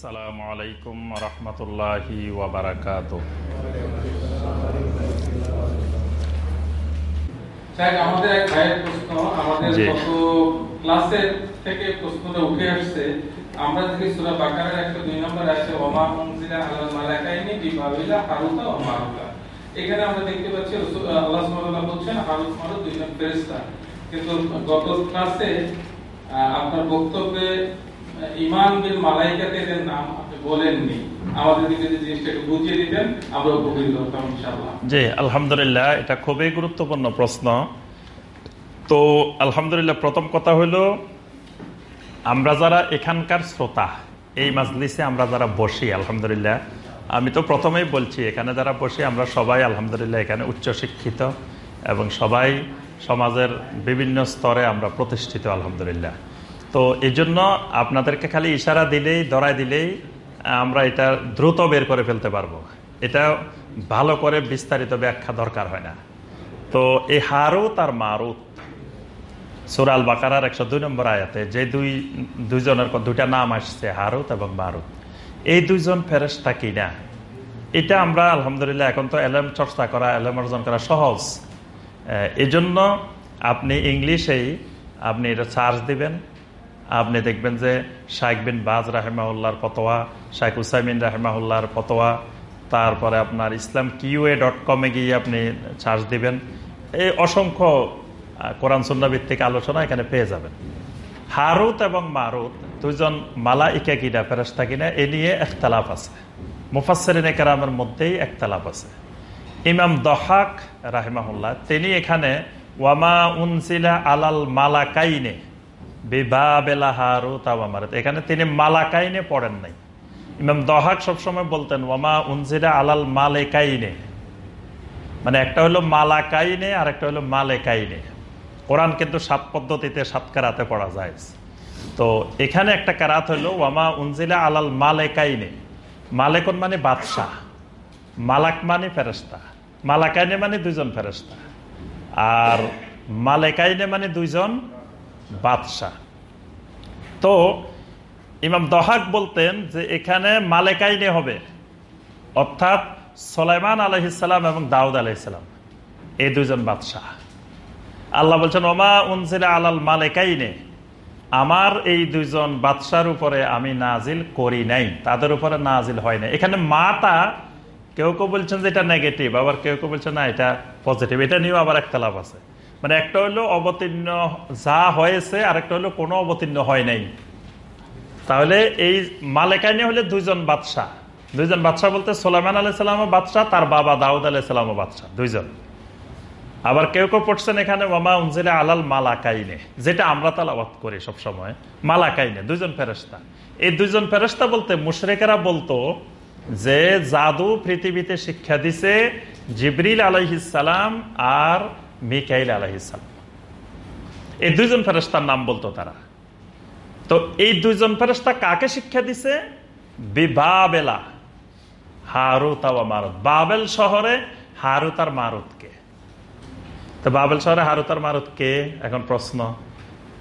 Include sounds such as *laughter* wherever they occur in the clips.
আসসালামু আলাইকুম রহমতুল্লাহি আমাদের এক ভাইয়ের প্রশ্ন আমাদের গত ক্লাসের থেকে প্রশ্নটা উঠে আসছে। আমরা যদি সূরা বাকারার 102 নম্বর আছে ওমা উনজিলা আলাল মালাকাইনি বিবাবিলা হারুতা ওয়া মারুতা। এখানে আমরা দেখতে পাচ্ছি আল্লাহ সুবহানাহু ওয়া তাআলা বলছেন হারুত মারুত দুইজন ফেরেশতা। কিন্তু গত ক্লাসে আপনার বক্তব্যে জি, আলহামদুলিল্লাহ, এটা খুবই গুরুত্বপূর্ণ প্রশ্ন। তো, আলহামদুলিল্লাহ, প্রথম কথা হলো, আমরা যারা এখানকার শ্রোতা, এই মাজলিসে আমরা যারা বসি, আলহামদুলিল্লাহ, আমি তো প্রথমেই বলছি, এখানে যারা বসি, আমরা সবাই, আলহামদুলিল্লাহ, এখানে উচ্চশিক্ষিত এবং সবাই সমাজের বিভিন্ন স্তরে আমরা প্রতিষ্ঠিত, আলহামদুলিল্লাহ। তো এই জন্য আপনাদেরকে খালি ইশারা দিলেই ধরাই দিলেই, আমরা এটা দ্রুত বের করে ফেলতে পারব। এটা ভালো করে বিস্তারিত ব্যাখ্যা দরকার হয় না। তো এই হারুত আর মারুত সুরাল বাকারার একশো দুই নম্বর আয়াতে যে দুই, দুইজনের দুইটা নাম আসছে, হারুত এবং মারুত। এই দুইজন ফেরেস্তা কিনা? এটা আমরা আলহামদুলিল্লাহ এখন তো এলএম চর্চা করা এলএম অর্জন করা সহজ। এজন্য আপনি ইংলিশেই আপনি এটা চার্জ দিবেন। আপনি দেখবেন যে শাইখ বিন বাজ রাহেমাউল্লাহর ফতোয়া, শাইখ উসাইমিন রাহেমাউল্লাহর ফতোয়া, তারপরে আপনার ইসলাম কিউএ ডট কমে গিয়ে আপনি চার্জ দিবেন। এই অসংখ্য কোরআন সুন্না ভিত্তিক আলোচনা এখানে পেয়ে যাবেন। হারুত এবং মারুত দুজন মালা ইকা কিনা ফেরস্তা কিনা, এ নিয়ে একতালাপ আছে। মুফাসরিন কেরামের মধ্যেই একতালাপ আছে। ইমাম দহাক রাহেমাহুল্লাহ, তিনি এখানে, ওয়ামা উনসিলা আলাল মালাকাইনে এখানে তিনি মালাকাইনে পড়েন নাই। ইমাম দহাক সবসময় বলতেন ওমা উনসিলা আলাল মালেকাইনে। মানে একটা হলো মালাকাইনে আর একটা হলো মালেকাইনে। কোরআন কিন্তু সাত পদ্ধতিতে, সাত কারাতে পড়া যায়। তো এখানে একটা কারাত হলো, ওয়ামা উনজিলা আলাল মালেকাইনে। মালেকন মানে বাদশাহ। মালাক মানে ফেরেস্তা মালাকাইনে মানে দুইজন ফেরেস্তা আর মালেকাইনে মানে দুইজন বাদশাহ। তো ইমাম দহাক বলতেন যে এখানে মালেকাইনে হবে, অর্থাৎ সোলাইমান আলহিসাম এবং দাউদ আলহিসাম এই দুজন বাদশাহ। আল্লাহ বলছেন, ওমা উনজিলা আলাল মালেকাইনে, আমার এই দুইজন বাদশার উপরে আমি নাজিল করি নাই, তাদের উপরে নাজিল হয় না এখানে মাটা কেউ কেউ বলছেন যে এটা নেগেটিভ আবার কেউ কেউ বলছেন, না, এটা পজিটিভ এটা নিয়েও আবার একটা লাভ আছে। মানে একটা হলো অবতীর্ণ যা হয়েছে আর একটা হলো কোনো অবতীর্ণ হয় নাই। তাহলে এই মালেকাইনে হলে দুইজন বাদশাহ। দুইজন বাদশাহ বলতে সোলাইমান আলাইসালামও বাদশাহ, তার বাবা দাউদ আলাইসালামও বাদশাহ, দুইজন। আবার কেউ কেউ পড়ছেন এখানে মামা উনজিলা আলাল মালাকাইনে যেটা আমরা তালাবাত করি সবসময়। মালাকাইনে, দুইজন ফেরেস্তা এই দুইজন ফেরেস্তা বলতে মুশরেকেরা বলতো যে জাদু পৃথিবীতে শিক্ষা দিছে জিবরিল আলাইহিসালাম আর মিকাইল আলাইহিসালাম এই দুইজন ফেরেস্তার নাম বলতো তারা। তো এই দুইজন ফেরেস্তা কাকে শিক্ষা দিছে? বিবাবেলা হারুত মারুত। বাবেল শহরে হারুত আর মারুতকে তো বাবেল শহরে হারুত আর মারুত কে? এখন প্রশ্ন।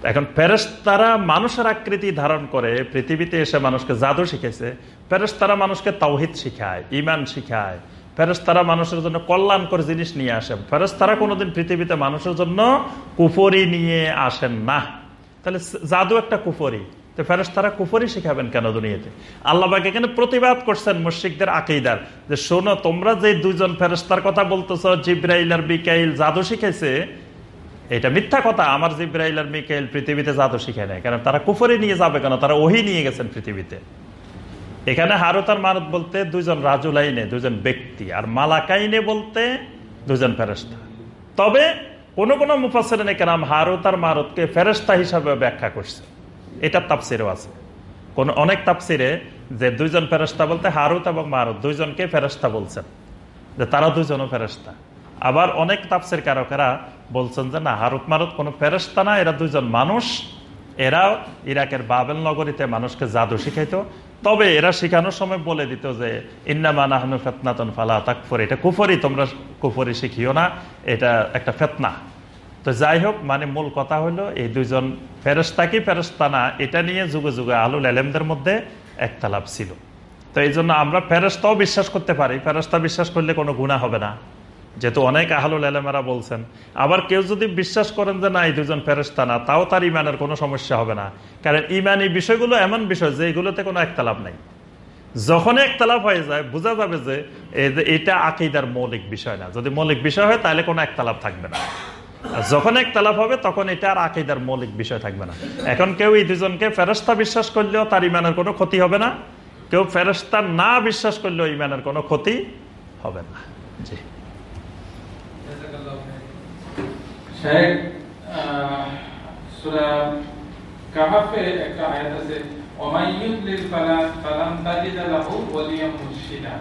এখন ফেরেস্তারা মানুষের আকৃতি ধারণ করে, পৃথিবীতে এসে মানুষকে জাদু শিখেছে ফেরেস্তারা মানুষকে তাওহিদ শিখায় ইমান শিখায় ফেরেস্তারা মানুষের জন্য কল্যাণকর জিনিস নিয়ে আসে। ফেরেস্তারা কোনোদিন পৃথিবীতে মানুষের জন্য কুফরি নিয়ে আসেন না। তাহলে জাদু একটা কুফরি। তো ফেরেস্তারা কুফরি শিখাবেন কেন দুনিয়াতে? আল্লাহবাক এখানে প্রতিবাদ করছেন মুশিকদের আকিদার। যে শোনো, তোমরা যে দুইজন ফেরেস্তার কথা বলতেছ, জিব্রাইল আর বিকাইল জাদু শিখেছে এটা মিথ্যা কথা। আমার জিব্রাইল আর মিকাইল পৃথিবীতে জাদু শিখে নেয় কারণ তারা কুফরি নিয়ে যাবে কেন? তারা ওহি নিয়ে গেছেন পৃথিবীতে। এখানে হারুত আর মারুত বলতে দুজন রাজুলাইনে দুজন ব্যক্তি, আর মালাকাইনে বলতে দুজন ফেরেস্তা তবে কোন কোন মুফাসরিনে কেরাম হারুত আর মারুতকে ফেরেস্তা হিসাবে ব্যাখ্যা করছে। এটা তাপসিরও আছে। কোন অনেক তাপসিরে যে দুইজন ফেরেস্তা বলতে হারুত এবং মারুত, দুইজনকে ফেরেস্তা বলছেন, যে তারা দুজনও ফেরেস্তা আবার অনেক তাপসির কারকেরা বলছেন যে না, হারুত মারুত কোনো ফেরেস্তা না, এরা দুইজন মানুষ, এরাও ইরাকের বাবেল নগরীতে মানুষকে জাদু শিখাইতো তবে এরা শিখানোর সময় বলে দিত যে ইন্নামান আহনু ফেতনাতন ফালা তাকফর। এটা কুফরি, তোমরা কুফরি শিখিও না, এটা একটা ফেতনা। তো যাই হোক মানে মূল কথা হলো, এই দুজন ফেরস্তা কি ফেরস্তা না, এটা নিয়ে যুগে যুগে আলুল আলেমদের মধ্যে একতালাপ ছিল। তো এই জন্য আমরা ফেরস্তাও বিশ্বাস করতে পারি। ফেরস্তা বিশ্বাস করলে কোনো গুণা হবে না। যেহেতু অনেক আহলুল এলেমেরা বলছেন, আবার কেউ যদি বিশ্বাস করেন যে না, এই দুজন ফেরস্তা না, তাও তার ইমানের কোনো সমস্যা হবে না। কারণ ইমান এই বিষয়গুলো এমন বিষয় যে এগুলোতে কোনো একতালাপ নাই। যখন একতালাপ হয়ে যায়, বোঝা যাবে যে এটা আকিদার মৌলিক বিষয় না। যদি মৌলিক বিষয় হয়, তাহলে কোনো একতালাপ থাকবে না। যখন একতালাপ হবে, তখন এটা আর আকিদার মৌলিক বিষয় থাকবে না। এখন কেউ এই দুজনকে ফেরস্তা বিশ্বাস করলেও তার ইমানের কোনো ক্ষতি হবে না। কেউ ফেরস্তা না বিশ্বাস করলেও ইমানের কোনো ক্ষতি হবে না। জি। শেখ সূরা কাহাফে একটা আয়াত আছে ওমাইয়ুদলিল ফালা, ফালাম তাজিদা লাহু ওয়ালিয়াম মুরশিদা।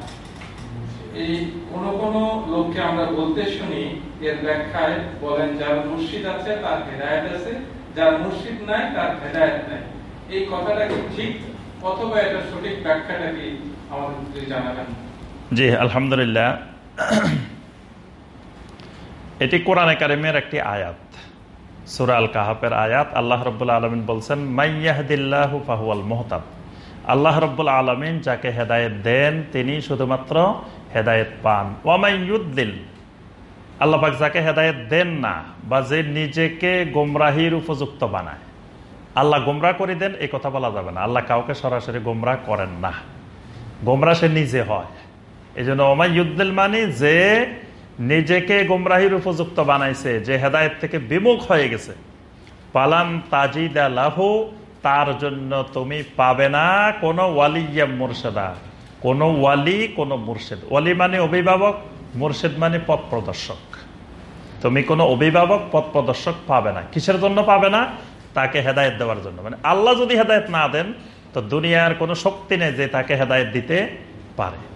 এই কোন কোন লোককে আমরা বলতে শুনি, এর ব্যাখ্যায় বলেন, যার মুর্শিদ আছে, তার হেদায়েত আছে, যার মুর্শিদ নাই, তার হেদায়েত নাই। এই কথাটা কি ঠিক? অথবা এটা সঠিক ব্যাখ্যাটা কি আমাদের জানাবেন জি, আলহামদুলিল্লাহ। এটি কোরআনে কারিমের একটি আয়াত। সুরাল কাহাপের আয়াত। আল্লাহ রব্বুল আলমিন বলছেন মাইয়াহদিল্লাহু ফাহুয়াল মোহতাব আল্লাহ রব্বুল আলমিন যাকে হেদায়েত দেন, তিনি শুধুমাত্র হেদায়েত পান। ওয়ামাইয়ুদ্দিল আল্লাহ পাক যাকে হেদায়েত দেন না, বা যে নিজেকে গোমরাহির উপযুক্ত বানায়। আল্লাহ গোমরা করে দেন এই কথা বলা যাবে না। আল্লাহ কাউকে সরাসরি গোমরা করেন না। গোমরা সে নিজে হয়। এই জন্য ওমাইয়ুদ্দিল মানে যে নিজেকে গোমরাহির উপযুক্ত বানাইছে, যে হেদায়েত থেকে বিমুখ হয়ে গেছে। পালাম তাজিদা লাহু, তার জন্য তুমি পাবে না কোনো ওয়ালিয়া মুর্শেদা। কোনো ওয়ালি, কোনো মুর্শেদ। ওয়ালি মানে অভিভাবক, মুর্শেদ মানে পথ প্রদর্শক। তুমি কোনো অভিভাবক, পথ প্রদর্শক পাবে না। কিসের জন্য পাবে না? তাকে হেদায়ত দেওয়ার জন্য। মানে আল্লাহ যদি হেদায়ত না দেন, তো দুনিয়ার কোনো শক্তি নেই যে তাকে হেদায়ত দিতে পারে।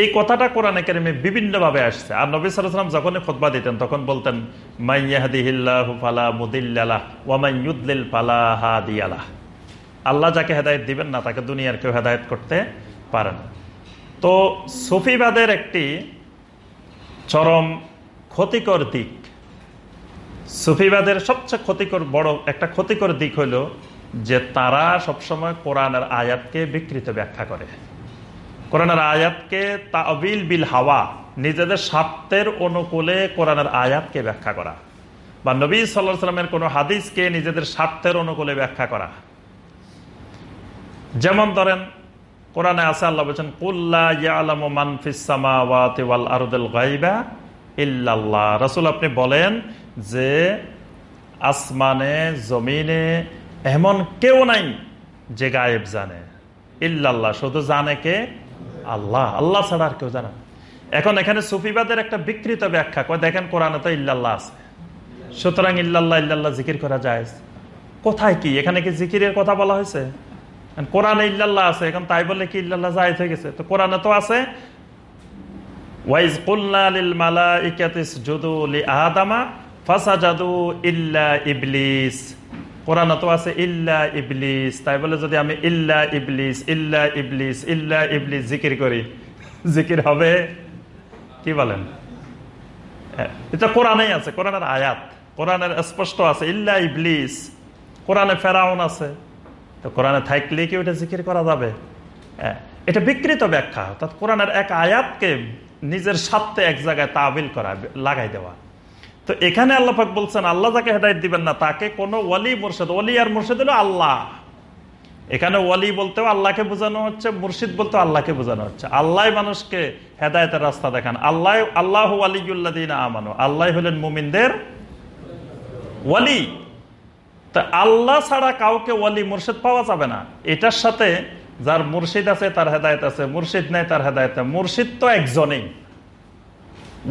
এই কথাটা কোরআনে কেরিমে বিভিন্নভাবে আসছে। আর নবী সালাম যখনই খোদবা দিতেন, তখন বলতেন মুদিল্লাহ আল্লাহ যাকে হেদায়ত দিবেন না, তাকে দুনিয়ার কেউ হেদায়ত করতে পারেন তো সুফিবাদের একটি চরম ক্ষতিকর দিক, সুফিবাদের সবচেয়ে ক্ষতিকর বড় একটা ক্ষতিকর দিক হলো যে তারা সবসময় কোরআনের আয়াতকে বিকৃত ব্যাখ্যা করে। কোরআনের আয়াতকে তাবিল বিল হাওয়া, নিজেদের স্বার্থের অনুকূলে কোরআনের আয়াতকে ব্যাখ্যা করা। বা নবী সাল্লাহ সাল্লামের কোনো হাদিসকে নিজেদের স্বার্থের অনুকূলে ব্যাখ্যা করা। যেমন ধরেন, কোরআনে আছে আল্লাহ বলছেন কুল্লা ইয়ালামু ফিস সামাওয়াতি ওয়াল আরদিল গায়বা ইল্লাল্লাহ। রাসূল আপনি বলেন যে, আসমানে, জমিনে এমন কেউ নাই যে গায়েব জানে। ইল্লাল্লাহ, শুধু জানে কে? আল্লাহ আল্লাহ ছাড়া আর কেউ জানে। এখন এখানে সুফিবাদের একটা বিকৃত ব্যাখ্যা, কয় দেখেন কোরআনে তো ইল্লাল্লাহ আছে। সুতরাং ইল্লাল্লাহ ইল্লাল্লাহ জিকির করা যায় কোথায় কি? এখানে কি জিকিরের কথা বলা হয়েছে? কোরআনে ইল্লাল্লাহ আছে, এখন তাই বলে কি ইল্লাল্লাহ জায়েজ হয়ে গেছে? তো কোরআনে তো আছে, ওয়াইজ কুল্লা লিল মালাইকাতি ইসজুদু লি আদামা ফাসাজাদু ইল্লা ইবলিস। কোরআনে তো আছে ইল্লা ইবলিস। তাই বলে যদি আমি ইল্লা ইবলিস ইল্লা ইবলিস ইল্লা ইবলিস জিকির করি জিকির হবে কি বলেন? হ্যাঁ, এটা কোরআনেই আছে কোরআনের আয়াত কোরআনের স্পষ্ট আছে ইল্লা ইবলিস। কোরআনে ফেরাউন আছে তো কোরআনে থাকলে কি ওটা জিকির করা যাবে? হ্যাঁ, এটা বিকৃত ব্যাখ্যা অর্থাৎ কোরআনের এক আয়াতকে নিজের স্বার্থে এক জায়গায় তাবিল করা লাগাই দেওয়া। তো এখানে আল্লাহাক বলছেন, আল্লাহ যাকে হেদায়ত দিবেন না, তাকে কোনো ওয়ালি মুর্শেদ, ওয়ালি আর মুর্শেদ হলো আল্লাহ। এখানে ওয়ালি বলতেও আল্লাহকে বোঝানো হচ্ছে, মুর্শিদ বলতেও আল্লাহকে বোঝানো হচ্ছে। আল্লাহ মানুষকে হেদায়তের রাস্তা দেখান। আল্লাহ আল্লাহ আলিউল্লাদিন আমানো। আল্লাহ হলেন মুমিনদের ওয়ালি। তা আল্লাহ ছাড়া কাউকে ওয়ালি মুর্শিদ পাওয়া যাবে না। এটার সাথে যার মুর্শিদ আছে, তার হেদায়ত আছে, মুর্শিদ নেই, তার হেদায়ত মুর্শিদ তো একজনেই।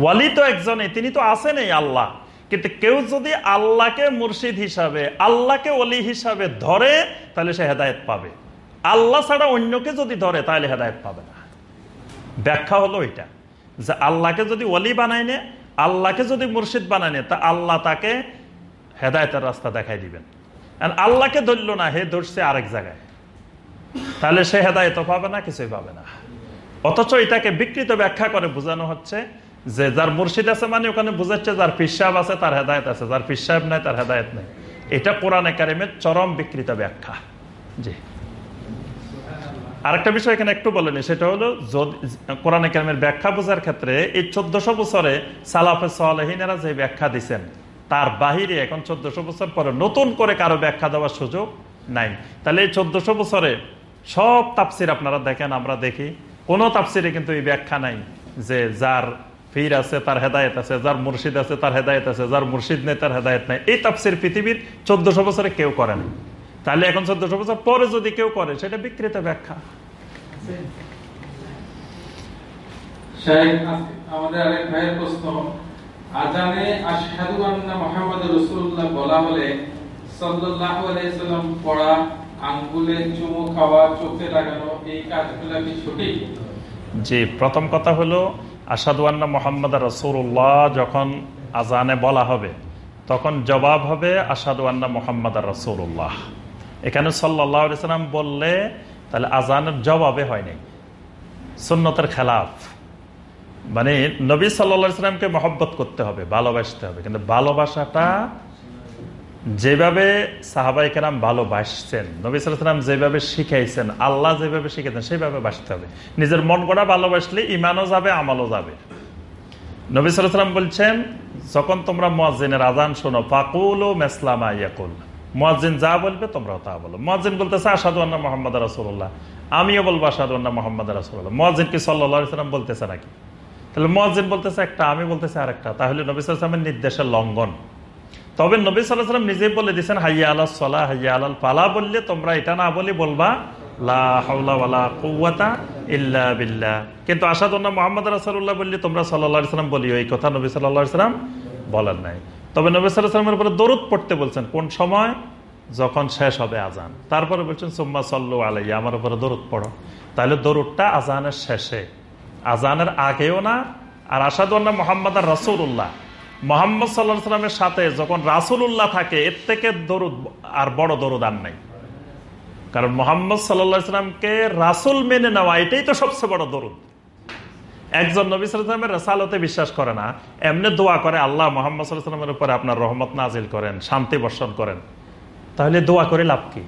ওয়ালি তো একজনেই তিনি তো আসেনই আল্লাহ। কিন্তু কেউ যদি আল্লাহকে মুর্শিদ হিসাবে, আল্লাহকে ওলি হিসাবে ধরে, তাহলে সে হেদায়ত পাবে। আল্লাহ ছাড়া অন্যকে যদি ধরে, তাহলে হেদায়ত পাবে না। ব্যাখ্যা হলো এটা, যে আল্লাহকে যদি ওলি বানায় নে, আল্লাহকে যদি মুর্শিদ বানায় নে, তা আল্লাহ তাকে হেদায়তের রাস্তা দেখাই দিবেন। আল্লাহকে ধরল না, হে ধরছে আরেক জায়গায়। তাহলে সে হেদায়ত পাবে না, কিছুই পাবে না। অথচ এটাকে বিকৃত ব্যাখ্যা করে বোঝানো হচ্ছে যে যার মুর্শিদ আছে মানে ওখানে বুঝাচ্ছে যার পিসাব আছে তার হেদায়ত আছে, যার পিসাব নাই তার হেদায়ত নেই। এটা কোরআন একাডেমির চরম বিকৃত ব্যাখ্যা। জি। আরেকটা বিষয় এখানে একটু বলেনি সেটা হলো যদি, কোরআনে কেরামের ব্যাখ্যা বোঝার ক্ষেত্রে এই চোদ্দশো বছরে সালাফে সালেহিনেরা যে ব্যাখ্যা দিচ্ছেন তার বাহিরে এখন চোদ্দশো বছর পরে নতুন করে কারও ব্যাখ্যা দেওয়ার সুযোগ নাই। তাহলে এই চোদ্দশো বছরে সব তাপসির আপনারা দেখেন, আমরা দেখি, কোনো তাপসিরে কিন্তু এই ব্যাখ্যা নাই যে যার ফির আছে তার হেদায়ত আছে যার মুর্শিদ আছে তার হেদায়ত আছে যার মুর্শিদ নেই তার হেদায়ত নেই। এই তাপসির পৃথিবীর চোদ্দশো বছরে কেউ করেন তাহলে এখন চোদ্দশো বছর পরে যদি কেউ করে সেটা বিকৃত ব্যাখ্যা। আমাদের আরেক ভাইয়ের প্রশ্ন আজানে আশহাদু আন্না মুহাম্মাদুর রাসূলুল্লাহ বলা হলে সাল্লাল্লাহু আলাইহি সাল্লাম পড়া আঙ্গুলে চুমু খাওয়া চোখে লাগানো এই কাজগুলো কি সঠিক? জি প্রথম কথা হলো আসাদুয়ান্না মোহাম্মদ রসুল্লাহ যখন আজানে বলা হবে, তখন জবাব হবে আসাদুয়ান্না মোহাম্মদ রসুল্লাহ এখানে সাল্লাহ সাল্লাম বললে, তাহলে আজানের জবাবে হয়নি সুন্নতের খেলাফ। মানে নবী সাল্লা সাল্লামকে মহব্বত করতে হবে, ভালোবাসতে হবে। কিন্তু ভালোবাসাটা যেভাবে সাহাবাই কেরাম ভালোবাসছেন নবী সাল্লাম যেভাবে শিখাইছেন, আল্লাহ যেভাবে শিখেছেন সেইভাবে বাসতে হবে। নিজের মন গড়া ভালোবাসলে ইমানও যাবে, আমালও যাবে। নবী সাল্লাম বলছেন, যখন তোমরা মোয়াজিনের আজান শোনো, ফাকুল ও মেসলামা ইয়াকুল। মোয়াজিন যা বলবে তোমরাও তা বলো। মোয়াজিন বলতেছে আসাদু আন্না মোহাম্মদ রাসুল্লাহ আমিও বলব আসাদু আন্না মোহাম্মদ রাসুল্লাহ মোয়াজিন কি সাল্লাহ সাল্লাম বলতেছে নাকি? তাহলে মোয়াজিন বলতেছে একটা, আমি বলতেছি আরেকটা। তাহলে নবী সাল্লামের নির্দেশের লঙ্ঘন। তবে নবী সাল্লাম নিজেই বলে দিচ্ছেন হাইয়া আলাহ সলা হাইয়া আলাল পালা বললে তোমরা এটা না বলে বলবা বিল্লাহ কিন্তু আসাদুল্লাহ মোহাম্মদ রাসুল্লাহ বললে তোমরা সাল্লাহ সাল্লাম বলি এই কথা নবী সাল্লাহ সাল্লাম বলেন নাই। তবে নবী সাল্লাহ উপরে দরুদ পড়তে বলছেন, কোন সময়? যখন শেষ হবে আজান তারপরে বলছেন, সোম্মা সাল্লু আলাইয়া আমার উপরে দরুদ পড়ো তাহলে দরুদটা আজানের শেষে আজানের আগেও না, আর আসাদুল্লাহ মোহাম্মদ আর রসুল্লাহ মোহাম্মদ সাল্লাহ সাল্লামের সাথে যখন রাসুল্লাহ থাকে, এর থেকে দরুদ আর বড় দরুদ আর নাই। কারণ মোহাম্মদ সাল্লাহ সাল্লামকে রাসুল মেনে নেওয়া, এটাই তো সবচেয়ে বড় দরুদ। একজন নবী সাল্লামের রেসালতে বিশ্বাস করে না, এমনি দোয়া করে, আল্লাহ মোহাম্মদ সাল্লামের উপরে আপনার রহমত নাজিল করেন, শান্তি বর্ষণ করেন। তাহলে দোয়া করে লাভ কি?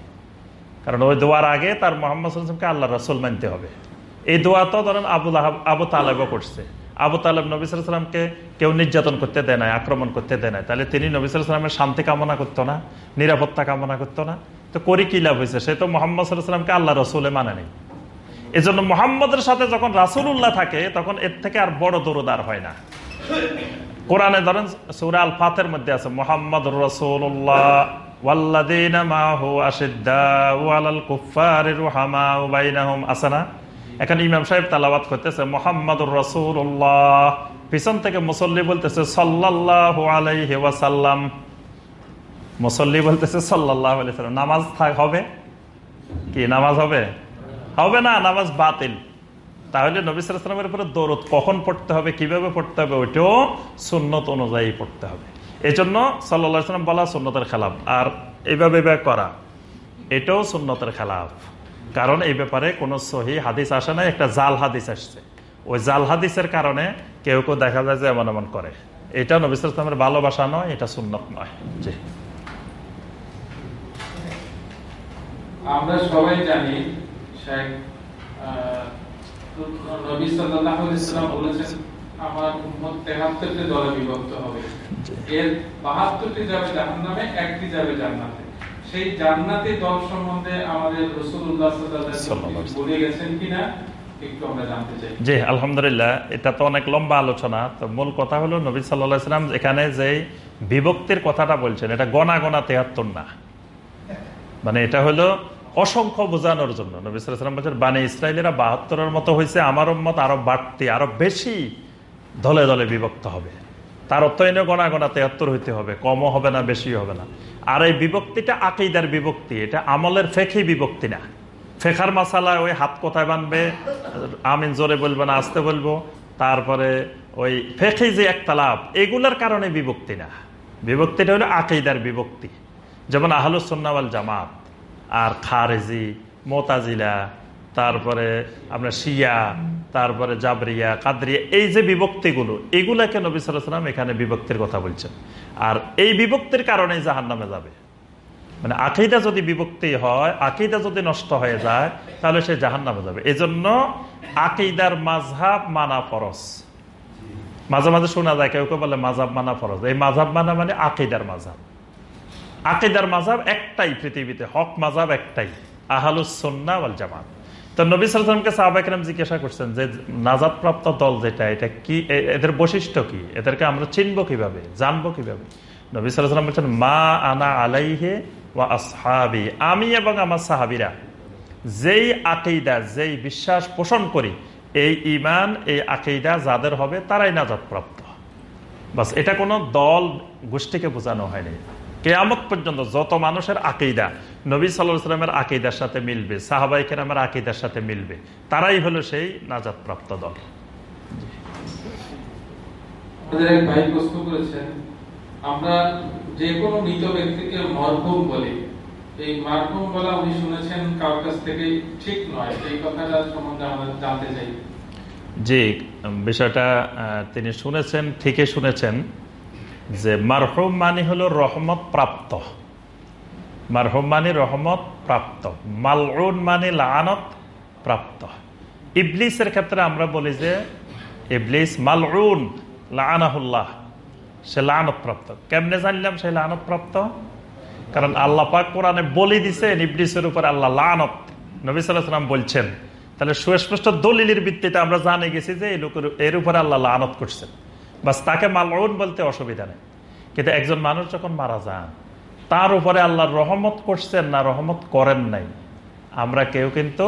কারণ ওই দোয়ার আগে তার মোহাম্মদ সাল্লামকে আল্লাহ রসুল মানতে হবে। এই দোয়া তো ধরেন আবুল আবু তালেবও করছে। আবু তালেব নবী সাল্লামকে কেউ নির্যাতন করতে দেয় নাই, আক্রমণ করতে দেয় নাই। তাহলে তিনি নবী সাল্লামের শান্তি কামনা করতো না, নিরাপত্তা কামনা করতো না। তো করি কি লাভ হয়েছে? সে তো মোহাম্মদ সাল্লামকে আল্লাহ রসুলে মানে নেই। এই জন্য মোহাম্মদের সাথে যখন রাসুল্লাহ থাকে, তখন এর থেকে আর বড় দরদার হয় না। কোরআনে ধরেন সুরা আল ফাতের মধ্যে আছে, মোহাম্মদ রসুল্লাহ ওয়াল্লাদিন মাহু আশিদ্দাউ আলাল কুফারির রুহামাউ বাইনাহুম আছে না এখন ইমাম সাহেব তালাবাদ করতেছে, মোহাম্মদুর রসুল্লাহ পিছন থেকে মুসল্লি বলতেছে সাল্লাহ আলাইহি মুসল্লি বলতেছে সাল্লাহ আলাইসাল্লাম নামাজ থাক, হবে? কি, নামাজ হবে? হবে না, নামাজ বাতিল। তাহলে নবী সালামের উপরে দৌড় কখন পড়তে হবে, কীভাবে পড়তে হবে, ওইটাও সুন্নত অনুযায়ী পড়তে হবে। এই জন্য সাল্লা সাল্লাম বলা সুন্নতের খেলাফ, আর এইভাবে করা, এটাও সুন্নতের খেলাফ। কারণ এই ব্যাপারে কোনো সহি হাদিস আসে না একটা জাল হাদিস আসছে। ওই জাল হাদিসের কারণে কেউ কেউ দেখা যায় যে এমন এমন করে। এটা নবিসের ভালোবাসা নয় এটা সুন্নত নয়। জি। আমরা সবাই জানি শেখ নবী সাল্লাল্লাহু আলাইহি সাল্লাম বলেছেন আমার উম্মত 73টি দলে বিভক্ত হবে। এর 72টি যাবে জাহান্নামে একটি যাবে জান্নাতে। সেই জান্নাতি দল সম্বন্ধে আমাদের রাসূলুল্লাহ সাল্লাল্লাহু আলাইহি বলে গেছেন কিনা জি আলহামদুলিল্লাহ এটা তো অনেক লম্বা আলোচনা। তো মূল কথা হলো নবী সাল্লাহ সাল্লাম এখানে যে বিভক্তির কথাটা বলছেন এটা গনা গনা তেহাত্তর না। মানে এটা হলো অসংখ্য বোঝানোর জন্য। নবী সাল্লাম বলছেন বানে ইসরায়েলেরা বাহাত্তরের মতো হয়েছে আমার মত আরও বাড়তি আরও বেশি দলে দলে বিভক্ত হবে। তার অর্থ এনে গনা গনা তেহাত্তর হইতে হবে, কমও হবে না বেশি হবে না। আর এই বিভক্তিটা আকিদার বিভক্তি, এটা আমলের ফেকি বিভক্তি না। ফেখার মাসালা ওই হাত কোথায় বানবে আমিন জোরে বলব না, আসতে বলব। তারপরে ওই ফেখি যে একতালাপ, এগুলার কারণে বিভক্তি না। বিভক্তিটা হলো আকিদার বিভক্তি। যেমন আহলুসন্নাওয়াল জামাত, আর খারেজি, মোতাজিলা তারপরে আপনার শিয়া, তারপরে জাবরিয়া, কাদরিয়া, এই যে বিভক্তিগুলো, এগুলাকে নবী সালাম এখানে বিভক্তির কথা বলছেন। আর এই বিভক্তির কারণে জাহান নামে যাবে। মানে আকিদা যদি বিভক্তি হয়, আকিদা যদি নষ্ট হয়ে যায়, তাহলে সে জাহান নামে যাবে। এজন্য আকিদার মাঝহাব মানা ফরস মাঝে মাঝে শোনা যায়, কেউ কেউ বলে মাঝাব মানা ফরজ। এই মাঝাব মানা মানে আকিদার মাঝাব আকিদার মাঝাব একটাই পৃথিবীতে, হক মাঝাব একটাই। আহালুসন্না জামাত। তো নবী সালামকে সাহাবাহাম জিজ্ঞাসা করছেন যে নাজাদ প্রাপ্ত দল যেটা, এটা কি এদের বৈশিষ্ট্য কি? এদেরকে আমরা চিনবো কীভাবে, জানব কীভাবে? নবী সাল্লাম বলছেন, মা আনা আলাইহে আসহাবি। আমি এবং আমার সাহাবিরা যেই আকেইদা যেই বিশ্বাস পোষণ করি, এই ইমান এই আকেইদা যাদের হবে, তারাই নাজাদ প্রাপ্ত বাস, এটা কোনো দল গোষ্ঠীকে বোঝানো হয়নি। কেয়ামত পর্যন্ত যত মানুষের আকেইদা নবী সাল্লাহ সাল্লামের আকেইদার সাথে মিলবে সাহাবাই কেরামের আকেইদার সাথে মিলবে তারাই হলো সেই নাজাদ প্রাপ্ত দল ভাই প্রশ্ন করেছেন আমরা যে কোনো মৃত ব্যক্তিকে মরহুম বলি। এই মারহুম বলা উনি শুনেছেন কার কাছ থেকে ঠিক নয় এই কথাটা সম্বন্ধে আমরা জানতে চাই। জি বিষয়টা তিনি শুনেছেন ঠিকই শুনেছেন। যে মারহুম মানে হলো রহমত প্রাপ্ত। মারহুম মানে রহমত প্রাপ্ত। মালউন মানে লানত প্রাপ্ত। ইবলিসের ক্ষেত্রে আমরা বলি যে ইবলিস মালউন লানাহুল্লাহ, সে লানত প্রাপ্ত। কেমনে জানলাম সে লানত প্রাপ্ত? কারণ আল্লাহ পাক কোরআনে বলে দিছেন ইবলিসের উপর আল্লাহ লানত। নবী সাল্লাম বলছেন। তাহলে সুস্পষ্ট দলিলের ভিত্তিতে আমরা জানে গেছি যে এই লোকের এর উপরে আল্লাহ লানত করছেন। বাস তাকে মালউন বলতে অসুবিধা নেই। কিন্তু একজন মানুষ যখন মারা যান, তার উপরে আল্লাহ রহমত করছেন না, রহমত করেন নাই। আমরা কেউ কিন্তু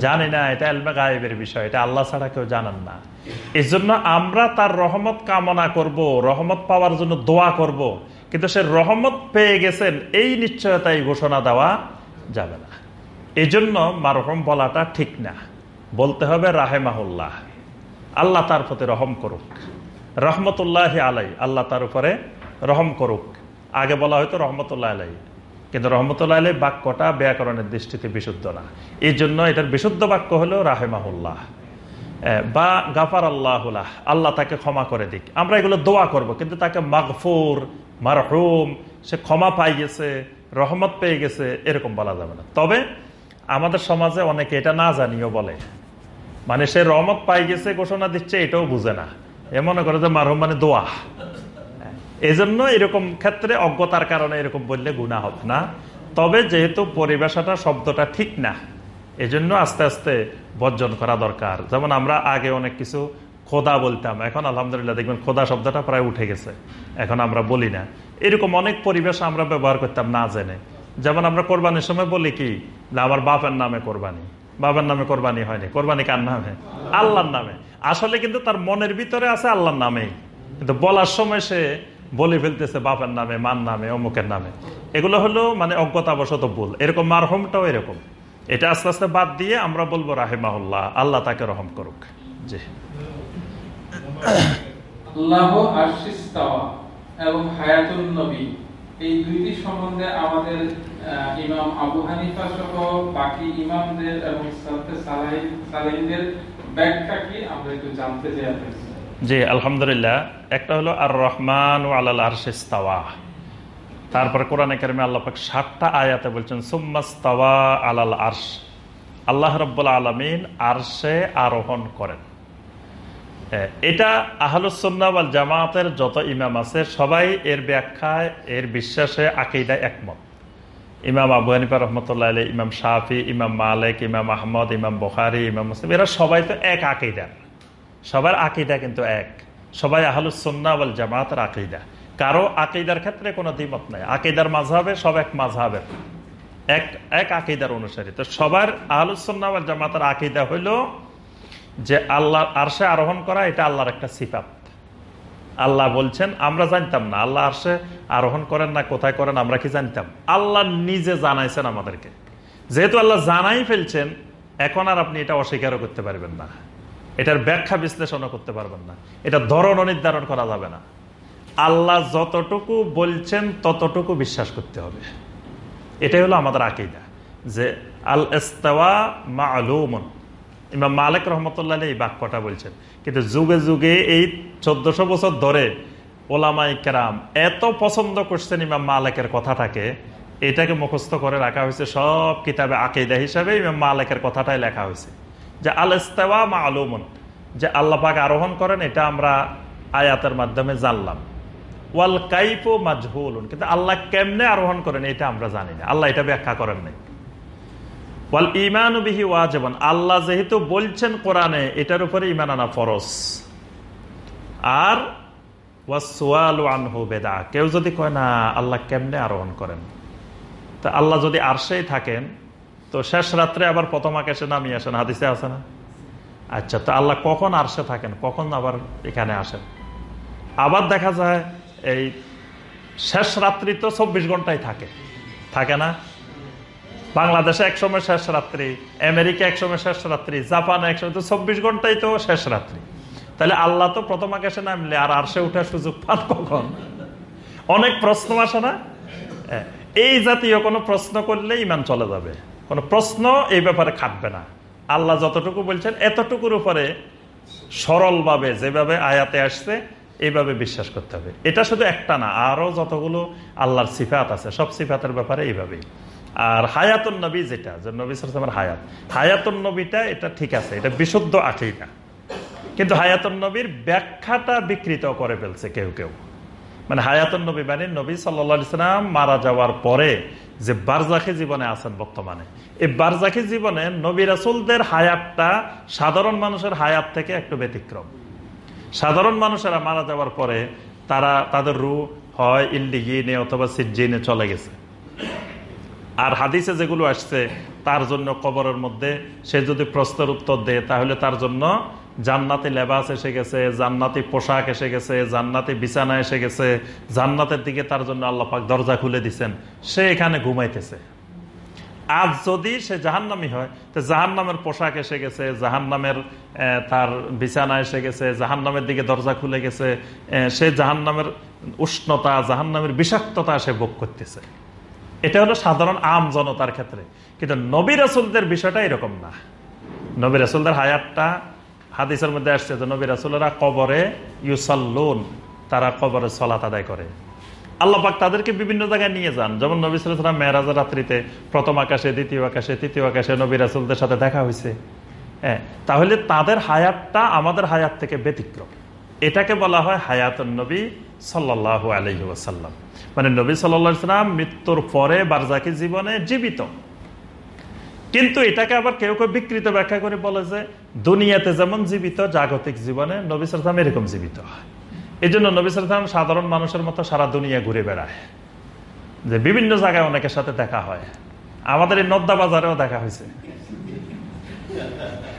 জানি না, এটা আলমা গায়েবের বিষয়, এটা আল্লাহ ছাড়া কেউ জানেন না। এই জন্য আমরা তার রহমত কামনা করব, রহমত পাওয়ার জন্য দোয়া করব, কিন্তু সে রহমত পেয়ে গেছেন, এই নিশ্চয়তাই ঘোষণা দেওয়া যাবে না। এই জন্য মারহম বলাটা ঠিক না। বলতে হবে রাহেমাহুল্লাহ, আল্লাহ তার প্রতি রহম করুক। রহমতুল্লাহ আলাই, আল্লাহ তার উপরে রহম করুক। আগে বলা হয়তো রহমতুল্লাহ আলাই, কিন্তু রহমতুল্লাহ আলাই বাক্যটা ব্যাকরণের দৃষ্টিতে বিশুদ্ধ না। এই জন্য এটার বিশুদ্ধ বাক্য হলো রাহেমাহুল্লাহ। বা গাফার আল্লাহুল্লাহ আল্লাহ তাকে ক্ষমা করে দিক। আমরা এগুলো দোয়া করব, কিন্তু তাকে মাগফুর, মারহুম, সে ক্ষমা পাই গেছে, রহমত পেয়ে গেছে, এরকম বলা যাবে না। তবে আমাদের সমাজে অনেকে এটা না জানিও বলে মানে সে রহমত পাই গেছে, ঘোষণা দিচ্ছে, এটাও বুঝে না। এ মনে করে যে মারহুম মানে দোয়া। এই জন্য এরকম ক্ষেত্রে অজ্ঞতার কারণে এরকম বললে গুণা হবে না। তবে যেহেতু পরিবেশাটা শব্দটা ঠিক না, এজন্য আস্তে আস্তে বর্জন করা দরকার। যেমন আমরা আগে অনেক কিছু খোদা বলতাম, এখন আলহামদুলিল্লাহ দেখবেন খোদা শব্দটা প্রায় উঠে গেছে। এখন আমরা বলি না। এরকম অনেক পরিবেশ আমরা ব্যবহার করতাম না জেনে। যেমন আমরা কোরবানির সময় বলি কি, না, আমার বাপের নামে কোরবানি। বাবার নামে কোরবানি হয়নি কোরবানি কার নামে? আল্লাহর নামে। আসলে কিন্তু তার মনের ভিতরে আছে আল্লাহর নামেই কিন্তু বলার সময় সে বলে ফেলতেছে বাবার নামে মান নামে, অমুকের নামে। এগুলো হলো মানে অজ্ঞতাবশত ভুল। এরকম মারহমটাও এরকম। এটা আস্তে আস্তে বাদ দিয়ে আমরা বলব রাহেমাহুল্লাহ, আল্লাহ তাকে রহম করুক। জি। এবং হায়াতুন নবী। এই দুইটি সম্বন্ধে আমাদের ইমাম আবু হানিফা সহ বাকি ইমামদের এবং সালফে সালাহিন সালেহিনদের ব্যাখ্যা কি? আমরা একটু জানতে চাই জি, আলহামদুলিল্লাহ। একটা হলো আর রহমান ও আল্লাহ আরশিস্তাওয়া। তারপর কোরআনে কারিমে আল্লাহ পাক সাতটা আয়াতে বলছেন, সুম্মাস্তাওয়া আলাল আরশ। আল্লাহ রব্বুল আলমিন আরশে আরোহণ করেন। এটা আহলুসন্নাওয়াল জামাতের যত ইমাম আছে, সবাই এর ব্যাখ্যায়, এর বিশ্বাসে, আকিদায় একমত। ইমাম আবু হানিফা রহমতুল্লাহ আলী ইমাম শাহি ইমাম মালিক, ইমাম আহমদ, ইমাম বখারি, ইমাম মুসলিম, এরা সবাই তো এক আকিদার সবার আকিদা কিন্তু এক। সবাই আহলুসন্নাওয়াল জামাতের আকিদা। কারও আকিদার ক্ষেত্রে কোনো দ্বিমত নাই। আকিদার মাঝহাবে সব এক মাঝহাবের। এক এক আকিদার অনুসারী। তো সবার আহলুসন্নাওয়াল জামাতের আকিদা হইল যে আল্লাহ আরশে আরোহণ করা, এটা আল্লাহর একটা সিফাত। আল্লাহ বলছেন, আমরা জানতাম না, আল্লাহ আরশে আরোহণ করেন না, কোথায় করেন, আমরা কি জানতাম? আল্লাহ নিজে জানাইছেন আমাদেরকে। যেহেতু আল্লাহ জানাই ফেলছেন, এখন আর আপনি এটা অস্বীকারও করতে পারবেন না। এটার ব্যাখ্যা বিশ্লেষণও করতে পারবেন না। এটা ধরন নির্ধারণ করা যাবে না। আল্লাহ যতটুকু বলছেন, ততটুকু বিশ্বাস করতে হবে। এটাই হলো আমাদের আকিদা। যে আল ইস্তাওয়া মালুমন। ইমাম মালিক রহমতুল্লাহ এই বাক্যটা বলছেন। কিন্তু যুগে যুগে এই চোদ্দশো বছর ধরে ওলামাই কেরাম এত পছন্দ করছেন ইমাম মালিকের কথাটাকে, এটাকে মুখস্থ করে রাখা হয়েছে সব কিতাবে আকিদা হিসাবে ইমাম মালিকের কথাটাই লেখা হয়েছে। যে আল ইস্তেওয়া মা আলুমন যে আল্লাহ পাক আরোহণ করেন, এটা আমরা আয়াতের মাধ্যমে জানলাম। ওয়াল কাইফো মাজহুলুন, কিন্তু আল্লাহ কেমনে আরোহণ করেন, এটা আমরা জানি না। আল্লাহ এটা ব্যাখ্যা করেন নাই। ওয়াল ইমান বিহি ওয়াজেবন। আল্লাহ যেহেতু বলছেন কোরআনে, এটার উপরে ইমান আনা ফরজ। আর বেদা কেউ যদি কয়, না, আল্লাহ কেমনে আরোহণ করেন? তা আল্লাহ যদি আরশেই থাকেন, তো শেষ রাত্রে আবার প্রথম আকাশে নামিয়ে আসেন। হাদিসে আসে না? আচ্ছা তো আল্লাহ কখন আরশে থাকেন? কখন আবার এখানে আসেন? আবার দেখা যায়, এই শেষ রাত্রি তো চব্বিশ ঘন্টায় থাকে। থাকে না? বাংলাদেশে একসময় শেষ রাত্রি আমেরিকা একসময় শেষ রাত্রি জাপানে একসময় তো চব্বিশ ঘন্টাই তো শেষ রাত্রি। তাহলে আল্লাহ তো প্রথম আকাশে নামলে আর আরশে উঠার সুযোগ পান কখন? অনেক প্রশ্ন আসে না? হ্যাঁ, এই জাতীয় কোনো প্রশ্ন করলে ইমান চলে যাবে। কোনো প্রশ্ন এই ব্যাপারে খাটবে না। আল্লাহ যতটুকু বলছেন এতটুকুর উপরে সরলভাবে যেভাবে আয়াতে আসছে এইভাবে বিশ্বাস করতে হবে। এটা শুধু একটা না আরও যতগুলো আল্লাহর সিফাত আছে সব সিফাতের ব্যাপারে এইভাবেই। আর হায়াতুন নবী যেটা, যে নবী হায়াত। হায়াতুন নবীটা এটা ঠিক আছে, এটা বিশুদ্ধ আকিদা কিন্তু হায়াতুন নবীর ব্যাখ্যাটা বিকৃত করে ফেলছে কেউ কেউ। মানে হায়াতুন নবী মানে নবী সাল্লা ইসলাম মারা যাওয়ার পরে যে বারজাখি জীবনে আছেন বর্তমানে। এই বারজাখি জীবনে নবী রাসুলদের হায়াতটা সাধারণ মানুষের হায়াত থেকে একটু ব্যতিক্রম। সাধারণ মানুষেরা মারা যাওয়ার পরে তারা, তাদের রু হয় ইল্ডিগিনে অথবা সিজ্জিনে চলে গেছে। আর হাদিসে যেগুলো আসছে, তার জন্য কবরের মধ্যে সে যদি প্রশ্নের উত্তর দেয়, তাহলে তার জন্য জান্নাতি লেবাস এসে গেছে, জান্নাতি পোশাক এসে গেছে, জান্নাতি বিছানা এসে গেছে, জান্নাতের দিকে তার জন্য আল্লাপাক দরজা খুলে দিছেন। সে এখানে ঘুমাইতেছে। আজ যদি সে জাহান্নামি হয়, তো জাহান্নামের পোশাক এসে গেছে, জাহান্নামের তার বিছানা এসে গেছে, জাহান্নামের দিকে দরজা খুলে গেছে সে জাহান্নামের উষ্ণতা, জাহান্নামের বিষাক্ততা সে ভোগ করতেছে। এটা হলো সাধারণ আম জনতার ক্ষেত্রে। কিন্তু নবী রাসুলদের বিষয়টা এরকম না। নবী রাসুলদের হায়াতটা হাদিসের মধ্যে আসছে যে নবী রাসুলরা কবরে ইউসাল্লুন, তারা কবরে সলাত আদায় করে। আল্লাপাক তাদেরকে বিভিন্ন জায়গায় নিয়ে যান। যেমন নবী সালাম মেহরাজের রাত্রিতে প্রথম আকাশে, দ্বিতীয় আকাশে, তৃতীয় আকাশে নবী রাসুলদের সাথে দেখা হয়েছে হ্যাঁ তাহলে তাদের হায়াতটা আমাদের হায়াত থেকে ব্যতিক্রম। এটাকে বলা হয় হায়াতুন নবী সাল্লাহ আলহি মানে নবী সাল্লাম মৃত্যুর পরে বারজাকি জীবনে জীবিত। কিন্তু এটাকে আবার কেউ কেউ বিকৃত ব্যাখ্যা করে বলে যে, দুনিয়াতে যেমন জীবিত, জাগতিক জীবনে নবী সালাম এরকম জীবিত এই জন্য নবী সালাম সাধারণ মানুষের মতো সারা দুনিয়া ঘুরে বেড়ায়। যে বিভিন্ন জায়গায় অনেকের সাথে দেখা হয়। আমাদের এই নদ্দা বাজারেও দেখা হয়েছে।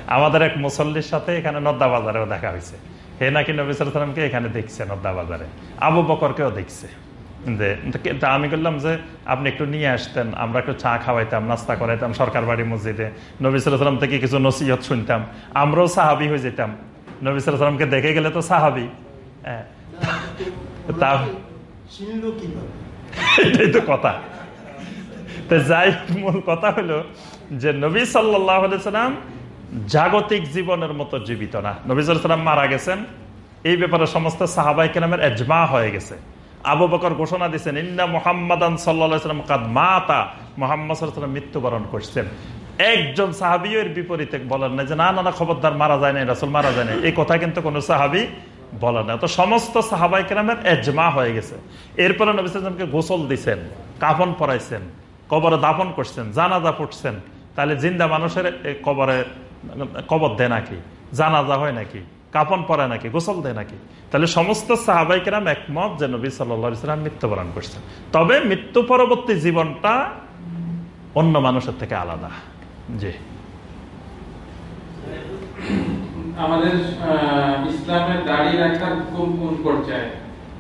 আমাদের এক মুসল্লির সাথে এখানে নদ্দা বাজারেও দেখা হয়েছে। হে নাকি নবী সালামকে এখানে দেখছে নদ্দা বাজারে? আবু বকরকেও দেখছে। যে তা আমি বললাম যে আপনি একটু নিয়ে আসতেন আমরা একটু চা খাওয়াইতাম নাস্তা করাইতাম সরকার বাড়ি মসজিদে। নবী সালাম থেকে কিছু নসিহত শুনতাম। আমরাও সাহাবি হয়ে যেতাম। নবী সালামকে দেখে গেলে তো সাহাবি। হ্যাঁ। এটাই তো কথা। তো যাই মূল কথা হলো যে নবী সাল্লাম জাগতিক জীবনের মতো জীবিত না। নবী সাল্লাম মারা গেছেন। এই ব্যাপারে সমস্ত সাহাবাই কেনামের এজমা হয়ে গেছে। আবু বকর ঘোষণা দিচ্ছেন ইন্না মোহাম্মদান সাল্লাম কাদ মাতা। মোহাম্মদ সাল্লাম মৃত্যুবরণ করছেন। একজন সাহাবিও এর বিপরীতে বলেন না যে, না না খবরদার মারা যায় না রাসুল মারা যায় না এই কথা কিন্তু কোনো সাহাবি বলে না তো সমস্ত সাহাবাই কেরামের এজমা হয়ে গেছে। এরপরে নবীলামকে গোসল দিচ্ছেন কাফন পরাইছেন, কবরে দাফন করছেন, জানাজা পড়ছেন। তাহলে জিন্দা মানুষের কবরে, কবর দেয় নাকি? জানাজা হয় নাকি? কাপন পরে নাকি গোসল দেয় নাকি? তাহলে সমস্ত সাহাবাই কেরাম একমত যে নবী সাল্লাম মৃত্যুবরণ করছেন। তবে মৃত্যু পরবর্তী জীবনটা অন্য মানুষের থেকে আলাদা। জি। আমাদের ইসলামের দাড়ি রাখার কোন কোন পর্যায়ে?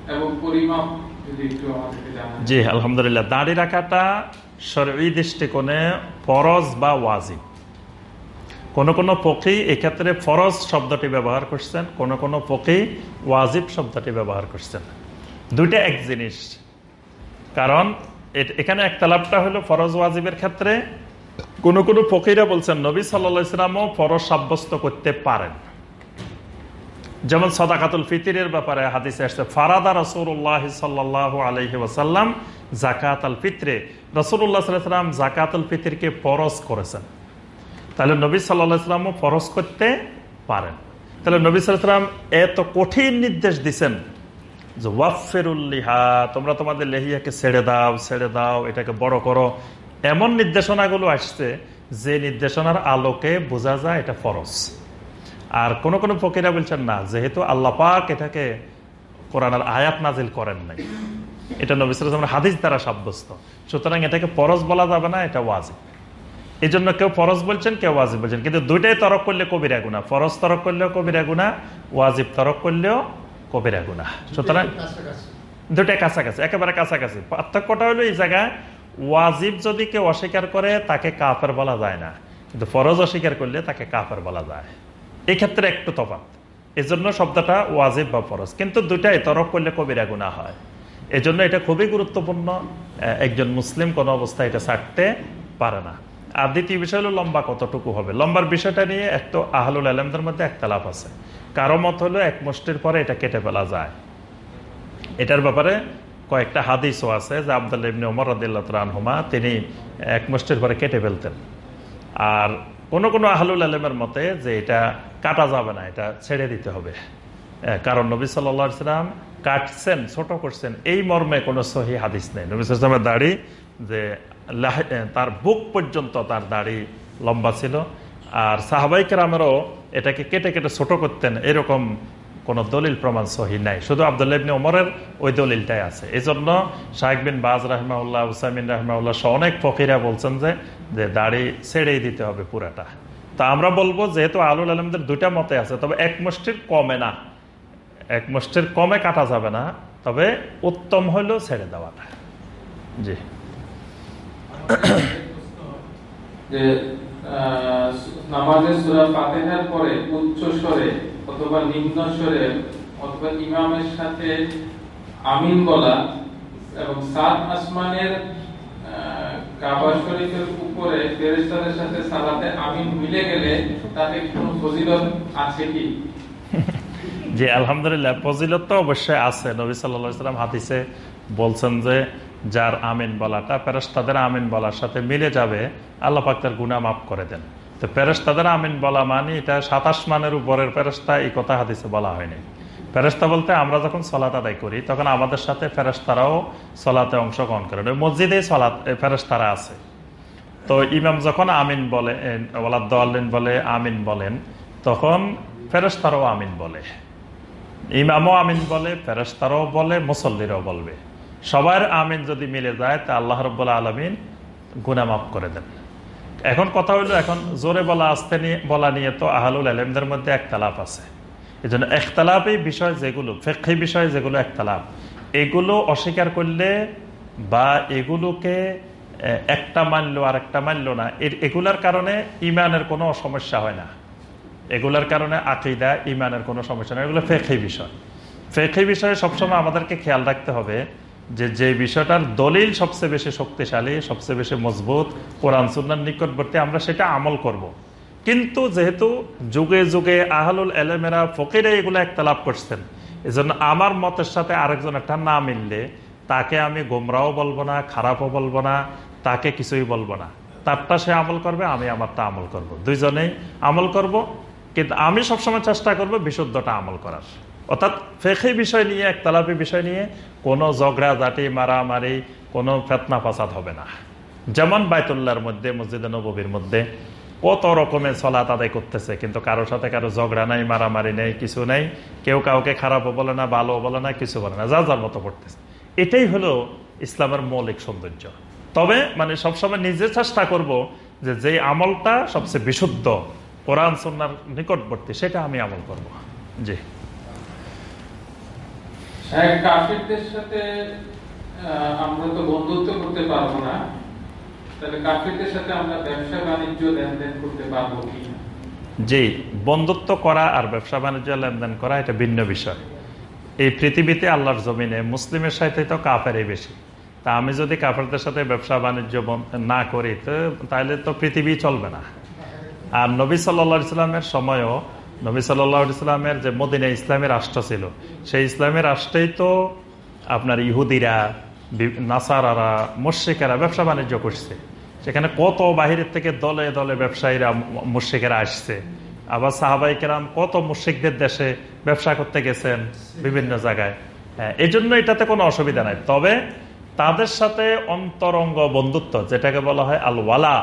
এবং পরিমাপ যদি একটু জি আলহামদুলিল্লাহ। দাড়ি রাখাটা সরই দৃষ্টিকোণে ফরজ বা ওয়াজিব। কোন কোন পক্ষী এক্ষেত্রে ফরজ শব্দটি ব্যবহার করছেন, কোন কোন পক্ষী ওয়াজিব শব্দটি ব্যবহার করছেন। দুইটা এক জিনিস। কারণ এখানে একতলাপটা হলো ফরজ ওয়াজিবের ক্ষেত্রে কোন কোন ফকিরা বলছেন, নবী সাল্লা ইসলামও ফরজ সাব্যস্ত করতে পারেন। যেমন সদাকাতুল ফিতিরের ব্যাপারে হাদিসে আসছে, ফারাদা রসুল্লাহ সাল্লাহ আলহি ওসাল্লাম জাকাত আল ফিতরে। রসুল্লাহ সাল্লাম জাকাত আল ফিতিরকে ফরজ করেছেন। তাহলে নবী সাল্লাহামও ফরজ করতে পারেন। তাহলে নবী সাল্লাম এত কঠিন নির্দেশ দিচ্ছেন যে ওয়াফেরুল্লিহা তোমরা তোমাদের লেহিয়াকে ছেড়ে দাও ছেড়ে দাও, এটাকে বড় করো। এমন নির্দেশনাগুলো আসছে যে নির্দেশনার আলোকে বোঝা যায় এটা ফরজ। আর কোন কোন ফকিরা বলছেন, না, যেহেতু আল্লাহ পাক এটাকে কোরআনার আয়াত নাজিল করেন নাই। এটা নবী সাল্লামের হাদিস দ্বারা সাব্যস্ত। সুতরাং এটাকে ফরজ বলা যাবে না, এটা ওয়াজিব। এই জন্য কেউ ফরজ বলছেন কেউ ওয়াজিব বলছেন। কিন্তু দুইটাই তরক করলে কবিরা গুণা ফরজ তরক করলেও কবিরা গুণা ওয়াজিব তরক করলেও কবিরা গুণা সুতরাং দুটাই কাছাকাছি। একেবারে কাছাকাছি। পার্থক্যটা হলো এই জায়গায় ওয়াজিব যদি কেউ অস্বীকার করে তাকে কাফের বলা যায় না। কিন্তু ফরজ অস্বীকার করলে তাকে কাফের বলা যায়। এই ক্ষেত্রে একটু তফাৎ। এই জন্য শব্দটা ওয়াজিব বা ফরজ। কিন্তু দুটাই তরক করলে কবিরা গুণা হয়। এই এটা খুবই গুরুত্বপূর্ণ। একজন মুসলিম কোনো অবস্থায় এটা ছাড়তে পারে না। আর দ্বিতীয় বিষয় হলো লম্বা কতটুকু হবে? লম্বার বিষয়টা নিয়ে এক তো আহলুল আলমদের মধ্যে একটা লাভ আছে। কারও মত হলো এক মুষ্টির পরে এটা কেটে ফেলা যায়। এটার ব্যাপারে কয়েকটা হাদিসও আছে যে আবদুল্লাহ ইবনে ওমর রাদিল্লাহমা তিনি এক মুষ্টির পরে কেটে ফেলতেন। আর কোন কোনো আহলুল আলমের মতে যে এটা কাটা যাবে না, এটা ছেড়ে দিতে হবে। কারণ নবী সাল্লাম কাটছেন, ছোট করছেন, এই মর্মে কোনো সহি হাদিস নেই। নবী সালামের দাড়ি যে তার বুক পর্যন্ত তার দাড়ি লম্বা ছিল। আর সাহাবাই কেরামেরও এটাকে কেটে কেটে ছোট করতেন, এরকম কোন দলিল প্রমাণ সহি নাই। শুধু আবদুল্লাহ ইবনে ওমরের ওই দলিলটাই আছে। এই জন্য শাহেক বিন বাজ রাহমাউল্লাহ উসামিন রাহমাউল্লাহ সহ অনেক ফকিরা বলছেন যে যে দাড়ি ছেড়েই দিতে হবে পুরাটা। তা আমরা বলব, যেহেতু আলুল আলমদের দুইটা মতে আছে, তবে এক মুষ্টির কমে না। এক মুষ্টির কমে কাটা যাবে না, তবে উত্তম হইলেও ছেড়ে দেওয়াটা। জি। যে নামাজের পরে উচ্চ স্বরে অথবা নিম্ন স্বরে অথবা ইমামের সাথে আমিন বলা এবং সাত আসমানের কাবা শরীফের উপরে ফেরেশতাদের সাথে সালাতে আমিন মিলে গেলে তাতে কোনো ফজিলত আছে কি? *laughs* জি, আলহামদুলিল্লাহ, ফজিলত তো অবশ্যই আছে। নবী সাল্লা সাল্লাম হাদিসে বলছেন যে যার আমিন বলাটা ফেরেস্তাদের আমিন বলার সাথে মিলে যাবে, আল্লাহ পাক তার গুণা মাফ করে দেন। তো ফেরেস্তাদের আমিন বলা মানে এটা সাতাশ মানের উপরের ফেরস্তা এই কথা হাদিসে বলা হয়নি। ফেরস্তা বলতে আমরা যখন সলাত আদায় করি, তখন আমাদের সাথে ফেরস্তারাও সলাতে অংশগ্রহণ করেন। ওই মসজিদে সলাত ফেরস্তারা আছে। তো ইমাম যখন আমিন বলে ওলাদ্দিন বলে, আমিন বলেন, তখন ফেরস্তারাও আমিন বলে। ইমামও আমিন বলে ফেরস্তারাও বলে, মুসল্লিরাও বলবে। সবার আমিন যদি মিলে যায়, তা আল্লাহ রব্বুল্লা আলমিন গুনা মাফ করে দেন। এখন কথা হইল এখন জোরে বলা, আসতে নিয়ে বলা নিয়ে তো আহলুল আলমদের মধ্যে একতালাপ আছে। এই জন্য একতালাপই বিষয় যেগুলো ফেক্ষি বিষয় যেগুলো একতালাপ, এগুলো অস্বীকার করলে বা এগুলোকে একটা মানলো আর একটা মানলো না এগুলার কারণে ইমানের কোনো সমস্যা হয় না। এগুলার কারণে আকিদা, ইমানের কোনো সমস্যা নেই এগুলো ফেকি বিষয়। ফেকি বিষয়ে সবসময় আমাদেরকে খেয়াল রাখতে হবে যে যে বিষয়টার দলিল সবচেয়ে বেশি শক্তিশালী, সবচেয়ে বেশি মজবুত কোরআন সুন্নার নিকটবর্তী, আমরা সেটা আমল করব। কিন্তু যেহেতু যুগে যুগে আহলুল এলেমেরা ফকিরে এগুলো একটা লাভ করছেন, এজন্য আমার মতের সাথে আরেকজন একটা না মিললে তাকে আমি গোমরাও বলব না, খারাপও বলব না, তাকে কিছুই বলব না তারটা সে আমল করবে, আমি আমারটা আমল করব। দুইজনেই আমল করব, কিন্তু আমি সবসময় চেষ্টা করব বিশুদ্ধটা আমল করার অর্থাৎ ফেকি বিষয় নিয়ে একতলাপি বিষয় নিয়ে কোনো ঝগড়া জাটি মারামারি, কোনো ফেতনা ফাসাদ হবে না। যেমন বায়তুল্লার মধ্যে, মসজিদে নবীর মধ্যে কত রকমের সলাত আদায় করতেছে, কিন্তু কারোর সাথে কারও ঝগড়া নাই, মারামারি নেই, কিছু নেই, কেউ কাউকে খারাপও বলে না ভালো বলে না, কিছু বলে না, যা যার মতো পড়তেছে এটাই হলো ইসলামের মৌলিক সৌন্দর্য। তবে মানে সবসময় নিজে চেষ্টা করব যে যে আমলটা সবচেয়ে বিশুদ্ধ কোরআন সন্ন্যার নিকটবর্তী, সেটা আমি আমল করব। জি। সাথে আমরা তো বন্ধুত্ব করতে পারব না। তাহলে সাথে আমরা ব্যবসা বাণিজ্য লেনদেন করতে পারব কি জি, বন্ধুত্ব করা আর ব্যবসা বাণিজ্য লেনদেন করা এটা ভিন্ন বিষয়। এই পৃথিবীতে আল্লাহর জমিনে মুসলিমের সাথে তো কাফেরই বেশি। তা আমি যদি কাফেরদের সাথে ব্যবসা বাণিজ্য না করি, তো তাহলে তো পৃথিবী চলবে না। আর নবী সাল্লা সাল্লামের সময়ও নবী সাল্লাহ ইসলামের যে মদিনা ইসলামের রাষ্ট্র ছিল সেই ইসলামের রাষ্ট্রেই তো আপনার ইহুদিরা নাসারারা মুর্শিকেরা ব্যবসা বাণিজ্য করছে। সেখানে কত বাহিরের থেকে দলে দলে ব্যবসায়ীরা মুর্শিকেরা আসছে। আবার সাহাবাই কেরাম কত মুর্শিকদের দেশে ব্যবসা করতে গেছেন বিভিন্ন জায়গায়। হ্যাঁ, এই জন্য এটাতে কোনো অসুবিধা নাই। তবে তাদের সাথে অন্তরঙ্গ বন্ধুত্ব যেটাকে বলা হয় আল ওয়ালা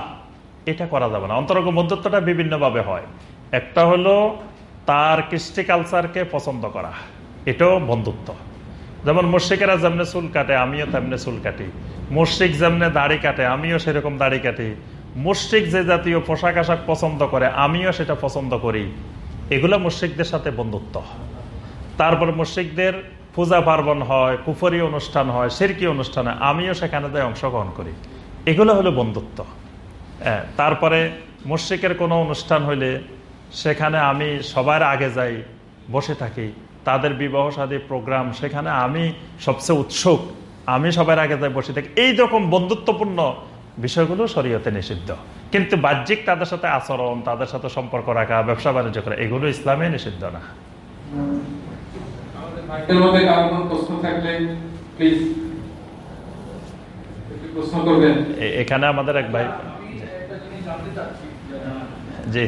এটা করা যাবে না। অন্তরঙ্গ বন্ধুত্বটা বিভিন্নভাবে হয়। একটা হলো তার কৃষ্টি কালচারকে পছন্দ করা, এটাও বন্ধুত্ব। যেমন মুর্শিকেরা যেমনে চুল কাটে, আমিও তেমনি চুল কাটি। মুর্শিক যেমনে দাড়ি কাটে, আমিও সেরকম দাড়ি কাটি। মুর্শিক যে জাতীয় পোশাক আশাক পছন্দ করে, আমিও সেটা পছন্দ করি। এগুলো মুর্শিকদের সাথে বন্ধুত্ব। তারপর মুর্শিকদের পূজা পার্বণ হয়, কুফরি অনুষ্ঠান হয়, সিরকি অনুষ্ঠান হয়, আমিও সেখানে যাই অংশগ্রহণ করি। এগুলো হলো বন্ধুত্ব। তারপরে মুর্শিকের কোনো অনুষ্ঠান হইলে সেখানে আমি সবার আগে যাই বসে থাকি। তাদের বিবাহ সাদী প্রোগ্রাম সেখানে আমি সবচেয়ে উৎসুক আমি সবার আগে যাই বসে থাকি। এই রকম বন্ধুত্বপূর্ণ বিষয়গুলো শরীয়তে নিষিদ্ধ। কিন্তু বাহ্যিক তাদের সাথে আচরণ তাদের সাথে সম্পর্ক রাখা ব্যবসা বাণিজ্য করা এগুলো ইসলামে নিষিদ্ধ না। এখানে আমাদের এক ভাই জানতে চাচ্ছি। জি।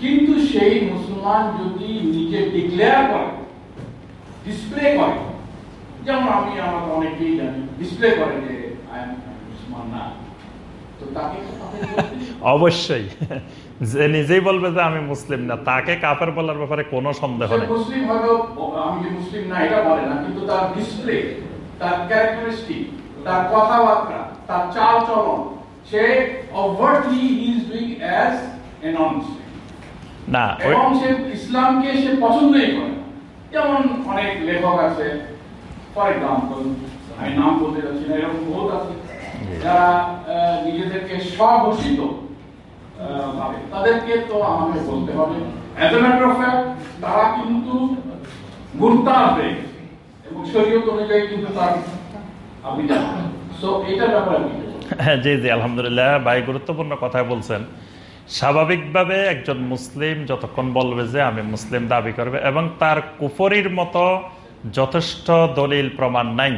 কিন্তু সেই মুসলমান যদি নিজে ডিক্লেয়ার করে ডিসপ্লে করে যেমন আমি আমার অনেকেই জানি ডিসপ্লে করে যে আই এম মুসলমান না। অবশ্যই। যে নিজেই বলবে যে আমি মুসলিম না তাকে কাফের বলার ব্যাপারে কোনো সন্দেহ নেই। মুসলিম আমি মুসলিম না এটা বলে না কিন্তু তার ডিসপ্লে তার ক্যারেক্টারিস্টিক তার কথাবার্তা তার চাল চলন সে overtly he is doing as a nun না এবং সে ইসলামকে সে পছন্দই করে যেমন অনেক লেখক আছে ফর এক্সাম্পল আমি নাম বলতে যাচ্ছি না এরকম বহুত আছে। যারা নিজেদেরকে স্বঘোষিত ভাবে। তাদেরকে তো আমাকে বলতে হবে। As a matter of fact তারা কিন্তু হয়ে গেছে এবং শরীয়ত অনুযায়ী কিন্তু তার হ্যাঁ, জি জি আলহামদুলিল্লাহ ভাই গুরুত্বপূর্ণ কথা বলছেন। স্বাভাবিকভাবে একজন মুসলিম যতক্ষণ বলবে যে আমি মুসলিম দাবি করবে এবং তার কুফরির মতো যথেষ্ট দলিল প্রমাণ নাই।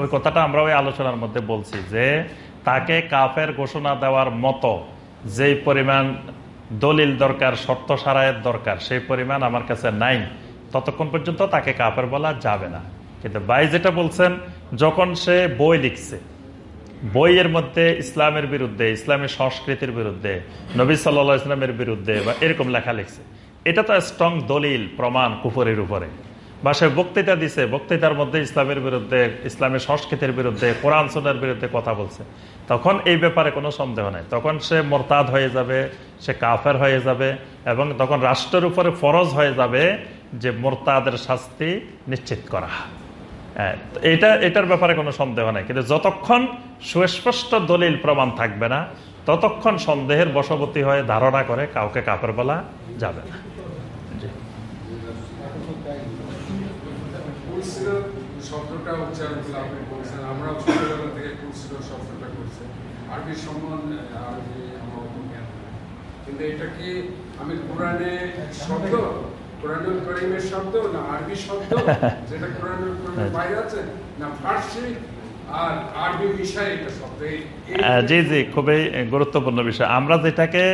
ওই কথাটা আমরা ওই আলোচনার মধ্যে বলছি যে তাকে কাফের ঘোষণা দেওয়ার মতো যেই পরিমাণ দলিল দরকার শর্ত সারায়ের দরকার সেই পরিমাণ আমার কাছে নাই। ততক্ষণ পর্যন্ত তাকে কাফের বলা যাবে না। কিন্তু ভাই যেটা বলছেন যখন সে বই লিখছে, বইয়ের মধ্যে ইসলামের বিরুদ্ধে, ইসলামের সংস্কৃতির বিরুদ্ধে, নবী সাল্লা ইসলামের বিরুদ্ধে বা এরকম লেখা লিখছে, এটা তো স্ট্রং দলিল, প্রমাণ কুফরের উপরে। বা সে বক্তৃতা দিছে, বক্তৃতার মধ্যে ইসলামের বিরুদ্ধে, ইসলামের সংস্কৃতির বিরুদ্ধে, কোরআন সনের বিরুদ্ধে কথা বলছে। তখন এই ব্যাপারে কোনো সন্দেহ নাই। তখন সে মোরতাদ হয়ে যাবে, সে কাফের হয়ে যাবে এবং তখন রাষ্ট্রের উপরে ফরজ হয়ে যাবে যে মোরতাদের শাস্তি নিশ্চিত করা। এটা, এটার ব্যাপারে কোনো সন্দেহ নাই। কিন্তু যতক্ষণ সুস্পষ্ট দলিল প্রমাণ থাকবে না, ততক্ষণ সন্দেহের বশবর্তী হয়ে ধারণা করে কাউকে কাপড় বলা যাবে না। আমি কোরআনে কোরআনুল করিমের শব্দ না আরবি শব্দ? *laughs* যেটা কোরআনুল করিমের বাইরে আছে? না ফার্সি? জি জি খুবই গুরুত্বপূর্ণ বিষয়। আমরা যেটাকে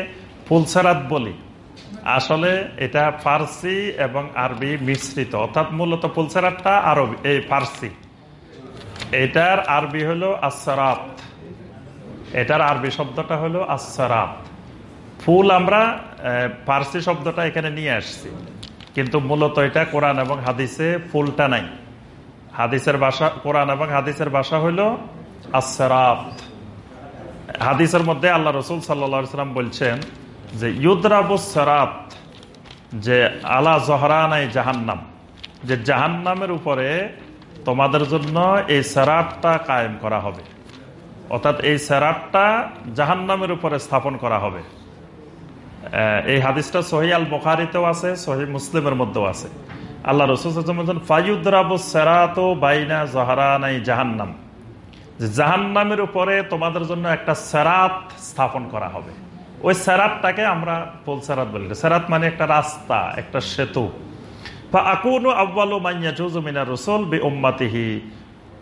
ফুলসারাত বলি আসলে এটা ফার্সি এবং আরবি মিশ্রিত। অর্থাৎ মূলত ফুলসারাতটা আরবি এই ফার্সি। এটার আরবি হলো আসরাত এটার আরবি শব্দটা হলো আসরাত ফুল আমরা ফার্সি শব্দটা এখানে নিয়ে আসছি। কিন্তু মূলত এটা কোরআন এবং হাদিসে ফুলটা নাই। হাদিসের ভাষা, কোরআন এবং হাদিসের ভাষা হলো আসরাত হাদিসের মধ্যে আল্লাহ রসুল সাল্লাম বলছেন যে ইউদ্রাবুস সারাত যে আলা জহরানাই জাহান্নাম। যে জাহান্নামের উপরে তোমাদের জন্য এই সেরাটটা কায়েম করা হবে। অর্থাৎ এই সেরাটটা জাহান্নামের উপরে স্থাপন করা হবে। এই হাদিসটা সহি আল বখারিতেও আছে, সহি মুসলিমের মধ্যেও আছে। আল্লাহ রসুল ফাইউদ্রাবু সেরাত বাইনা জহরানাই জাহান্নাম। জাহান্নামের উপরে তোমাদের জন্য একটা সেরাত স্থাপন করা হবে। ওই সেরাতটাকে আমরা পোল সেরাত বলি। সেরাত মানে একটা রাস্তা, একটা সেতু।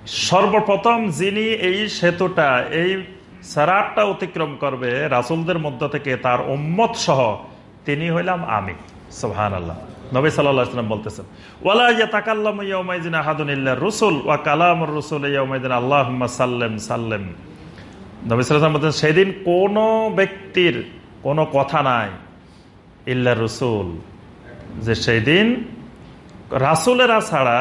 সর্বপ্রথম যিনি এই সেতুটা, এই সেরাতটা অতিক্রম করবে রাসুলদের মধ্য থেকে তার উম্মত সহ, তিনি হইলাম আমি। সোহান আল্লাহ সাল্লাম বলতেছেন রসুল ওয়া কালামুর রসুল বলতেন সেদিন কোন ব্যক্তির কোনো কথা নাই ইল্লা রসুল, যে সেই রাসুলেরা ছাড়া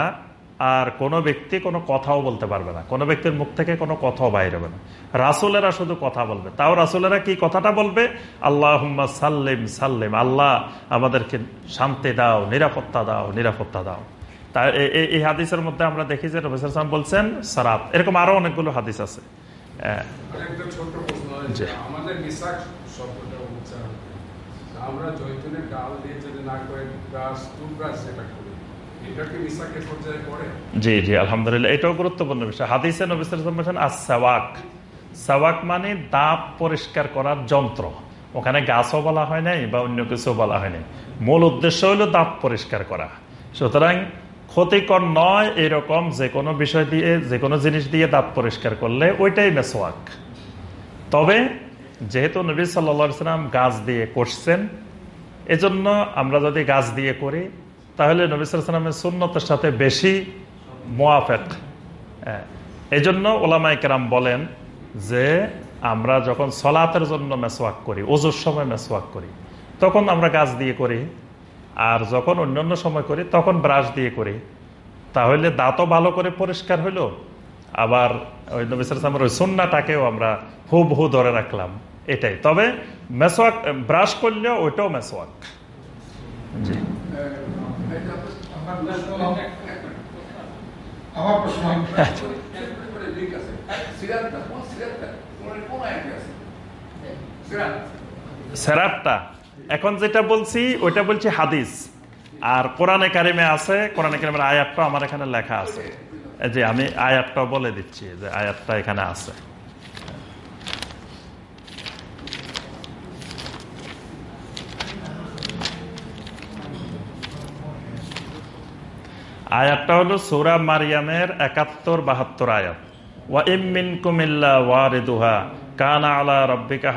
আর কোনো ব্যক্তি কোনো কথাও বলতে পারবে না। কোনো ব্যক্তির মুখ থেকে কোনো কথাও বাইরে হবে না। রাসুলেরা শুধু কথা বলবে। তাও রাসুলেরা কি কথাটা বলবে? আল্লাহ সাল্লিম সাল্লিম। আল্লাহ আমাদেরকে শান্তি দাও নিরাপত্তা দাও নিরাপত্তা দাও। তা এই হাদিসের মধ্যে আমরা দেখি যে রবি সালাম বলছেন সারাত। এরকম আরও অনেকগুলো হাদিস আছে। আমরা জৈতুনের ডাল দিয়ে যদি না ব্রাশ যেটা জি জি, আলহামদুলিল্লাহ। এটাও গুরুত্বপূর্ণ বিষয়। হাদিসে নবী বলছেন আর সাওয়াক সাওয়াক মানে দাঁত পরিষ্কার করার যন্ত্র। ওখানে গাছও বলা হয় নাই বা অন্য কিছু বলা হয় নাই। মূল উদ্দেশ্য হলো দাঁত পরিষ্কার করা। সুতরাং ক্ষতিকর নয় এরকম যে কোনো বিষয় দিয়ে, যে কোনো জিনিস দিয়ে দাঁত পরিষ্কার করলে ওইটাই মেসোয়াক তবে যেহেতু নবী সাল্লা সাল্লাম গাছ দিয়ে করছেন এজন্য আমরা যদি গাছ দিয়ে করি তাহলে নবী সাল্লামের সুন্নতের সাথে বেশি মোয়াফেক এই জন্য ওলামাই কেরাম বলেন যে, আমরা যখন সলাতের জন্য মেসওয়াক করি ওজোর সময় মেসোয়াক করি, তখন আমরা গাছ দিয়ে করি, আর যখন অন্যান্য সময় করি, তখন ব্রাশ দিয়ে করি। তাহলে দাঁতও ভালো করে পরিষ্কার হইল, আবার ওই নবী সালামের ওই সুন্নাটাকেও আমরা হুবহু ধরে রাখলাম। এটাই। তবে মেসোয়াক ব্রাশ করলেও ওইটাও মেসোয়াক জি। আমার প্রশ্ন সেরাতটা এখন যেটা বলছি ওইটা বলছি হাদিস। আর কোরআনে কারিমে আছে কোরআনে কারিমের আয়াতটা আমার এখানে লেখা আছে। যে আমি আয়াতটা বলে দিচ্ছি যে আয়াতটা এখানে আছে। আয়াতটা হলো সৌরা মারিয়ামের একাত্তর বাহাত্তর আয়াত। ওয়া ইমিন কুমিল্লা কানা আলা রব্বিকা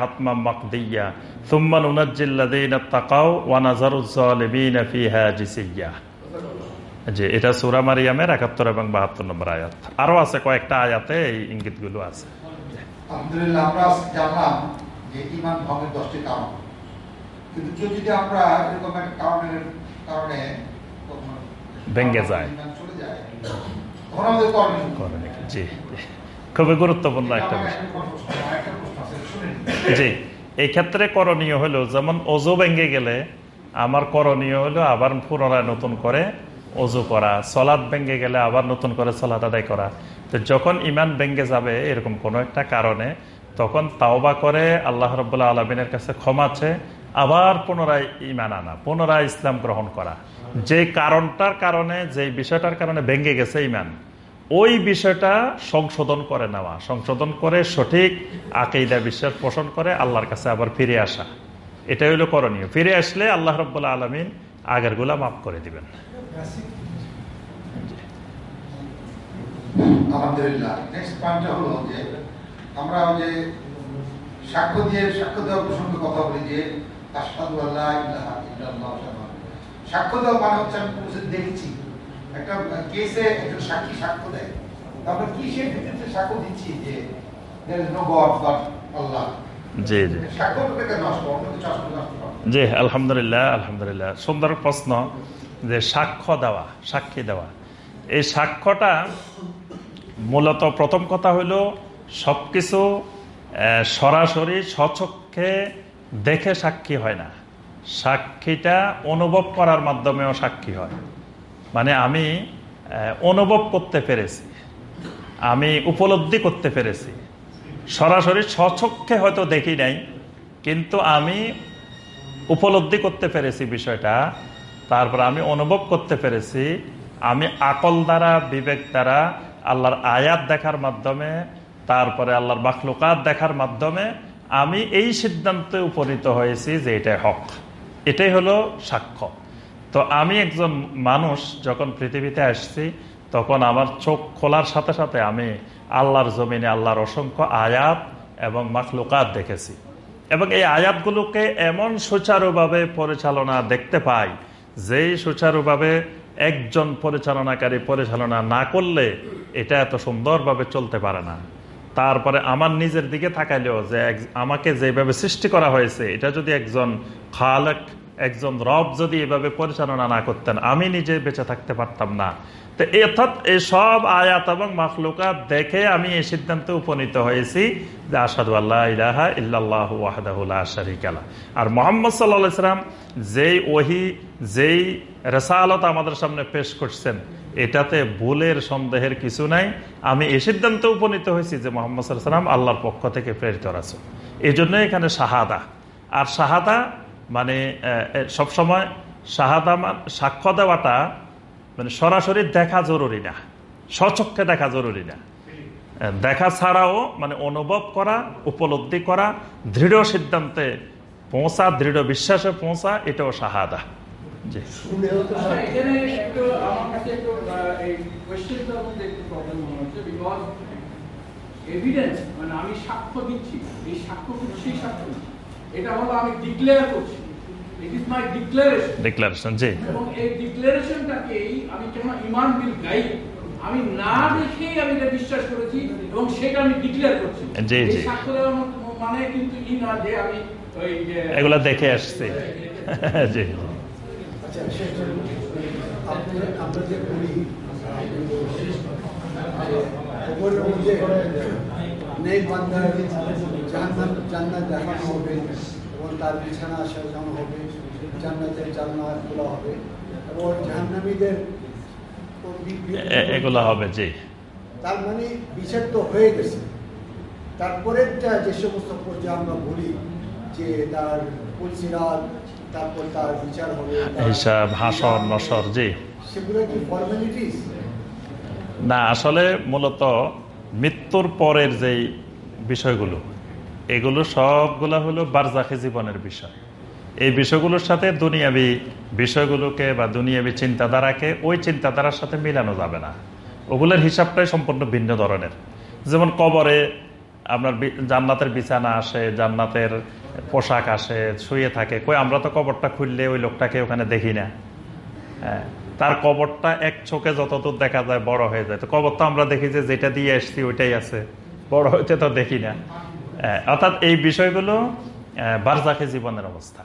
এটা একাত্তর এবং বাহাত্তর নম্বর আয়াত। আরও আছে কয়েকটা আয়াতে এই ইঙ্গিতগুলো আছে। আলহামদুলিল্লাহ, আমরা ভেঙে যায়। জি। খুবই গুরুত্বপূর্ণ একটা বিষয় আছে। জি, এই ক্ষেত্রে করণীয় হলো, যেমন অজু ভেঙে গেলে, আমার করণীয় হলো আবার পুনরায় নতুন করে অজু করা সলাদ ভেঙে গেলে আবার নতুন করে সলাদ আদায় করা তো যখন ইমান ভেঙে যাবে, এরকম কোনো একটা কারণে, তখন তাওবা করে আল্লাহ রব্বুল্লাহ আলমিনের কাছে ক্ষমা চেয়ে আবার পুনরায় ইমান আনা, পুনরায় ইসলাম গ্রহণ করা। যে কারণটার কারণে, যে বিষয়টার কারণে ভেঙে গেছে ইমান ওই বিষয়টা সংশোধন করে নেওয়া। সংশোধন করে সঠিক আকেইদা বিশ্বাস পোষণ করে আল্লাহর কাছে আবার ফিরে আসা। এটাই হলো করণীয়। ফিরে আসলে আল্লাহ রব্বুল্লাহ আলমিন আগেরগুলা মাফ করে দিবেন। আমরা সাক্ষ্য দিয়ে, সাক্ষ্য দেওয়ার প্রসঙ্গে কথা বলি যে সাক্ষ্য দেওয়া মানে হচ্ছে আমি কিছু দেখছি? একটা কেসে একজন সাক্ষী সাক্ষ্য দেয়। কি সেই ভিত্তিতে সাক্ষ্য দিচ্ছি যে জি জি। কিছু জি আলহামদুলিল্লাহ আলহামদুলিল্লাহ। সুন্দর প্রশ্ন যে সাক্ষ্য দেওয়া সাক্ষী দেওয়া। এই সাক্ষ্যটা মূলত প্রথম কথা হলো সবকিছু আহ, সরাসরি স্বচক্ষে দেখে সাক্ষী হয় না। সাক্ষীটা অনুভব করার মাধ্যমেও সাক্ষী হয়। মানে আমি অনুভব করতে পেরেছি। আমি উপলব্ধি করতে পেরেছি। সরাসরি স্বচক্ষে হয়তো দেখি নাই, কিন্তু আমি উপলব্ধি করতে পেরেছি বিষয়টা। তারপর আমি অনুভব করতে পেরেছি, আমি আকল দ্বারা, বিবেক দ্বারা আল্লাহর আয়াত দেখার মাধ্যমে, তারপরে আল্লাহর মাখলুকাত দেখার মাধ্যমে আমি এই সিদ্ধান্তে উপনীত হয়েছি যে এটাই হক। এটাই হলো সাক্ষ্য। তো আমি একজন মানুষ যখন পৃথিবীতে আসছি, তখন আমার চোখ খোলার সাথে সাথে আমি আল্লাহর জমিনে আল্লাহর অসংখ্য আয়াত এবং মাখলুকাত দেখেছি। এবং এই আয়াতগুলোকে এমন সুচারুভাবে পরিচালনা দেখতে পাই যেই সুচারুভাবে একজন পরিচালনাকারী পরিচালনা না করলে এটা এত সুন্দরভাবে চলতে পারে না। তারপরে আমার নিজের দিকে তাকাইলেও যে আমাকে যেভাবে সৃষ্টি করা হয়েছে, এটা যদি একজন খালেক, একজন রব যদি এভাবে পরিচালনা না করতেন, আমি নিজে বেঁচে থাকতে পারতাম না তো অর্থাৎ সব আয়াত এবং মাখলুকাত দেখে আমি এই সিদ্ধান্তে উপনীত হয়েছি যে আসাদু আল্লাহ ইলাহা ইল্লাল্লাহু ওয়াহদাহু লা শারীকা লাহ। আর মোহাম্মদ আলাইহি সাল্লাম যেই ওহি, যেই রেসালত আমাদের সামনে পেশ করছেন এটাতে ভুলের সন্দেহের কিছু নাই। আমি এই সিদ্ধান্তে উপনীত হয়েছি যে মোহাম্মদ সাল্লাম আল্লাহর পক্ষ থেকে প্রেরিত রাসূল। এই জন্য এখানে শাহাদা। আর শাহাদা মানে সবসময় শাহাদা সাক্ষ্য দেওয়াটা মানে সরাসরি দেখা জরুরি না। স্বচক্ষে দেখা জরুরি না। দেখা ছাড়াও মানে অনুভব করা, উপলব্ধি করা, দৃঢ় সিদ্ধান্তে পৌঁছা, দৃঢ় বিশ্বাসে পৌঁছা, এটাও শাহাদা। এখানে একটু আমার কাছে একটু এই কোয়েশ্চেনটার মধ্যে একটু প্রবলেম মনে হচ্ছে বিকজ এভিডেন্স মানে আমি সাক্ষ্য দিচ্ছি এই সাক্ষ্য সেই সাক্ষ্য এটা হলো আমি ডিক্লেয়ার করছি। It is my declaration declaration জি। এবং এই ডিক্লারেশনটাকেই আমি কেন ইমান বিল গাইড আমি না দেখেই আমি এটা বিশ্বাস করেছি এবং সেটা আমি ডিক্লেয়ার করছি। জি, জি। সাক্ষ্য দেওয়ার মানে কিন্তু ই না যে আমি ওই এগুলা দেখে আসছি। *laughs* জি আচ্ছা শেষ করুন। আপনি আমরা যে বলি খবরের দেখানো হবে এবং তার বিছানা সাজানো হবে জান্নাতের জান্নাত খোলা হবে এবং জাহান্নামীদের এ- হবে জি। তার মানে বিচার তো হয়ে গেছে। তারপরেরটা যে সমস্ত পর্যায়ে আমরা বলি, যে তার পুলসিরাত হিসাব হাসর নসর জি। না আসলে মূলত মৃত্যুর পরের যেই বিষয়গুলো এগুলো সবগুলো হলো বারজাখি জীবনের বিষয়। এই বিষয়গুলোর সাথে দুনিয়াবি বিষয়গুলোকে বা দুনিয়াবি চিন্তাধারাকে ওই চিন্তাধারার সাথে মিলানো যাবে না। ওগুলোর হিসাবটাই সম্পূর্ণ ভিন্ন ধরনের। যেমন কবরে আপনার জান্নাতের বিছানা আসে জান্নাতের পোশাক আসে শুয়ে থাকে। কই আমরা তো কবরটা খুললে ওই লোকটাকে ওখানে দেখি না। হ্যাঁ, তার কবরটা এক চোখে যতদূর দেখা যায় বড় হয়ে যায়। তো কবর তো আমরা দেখি যে যেটা দিয়ে এসছি ওইটাই আছে। বড় হইতে তো দেখি না। হ্যাঁ, অর্থাৎ এই বিষয়গুলো বারজাখে জীবনের অবস্থা।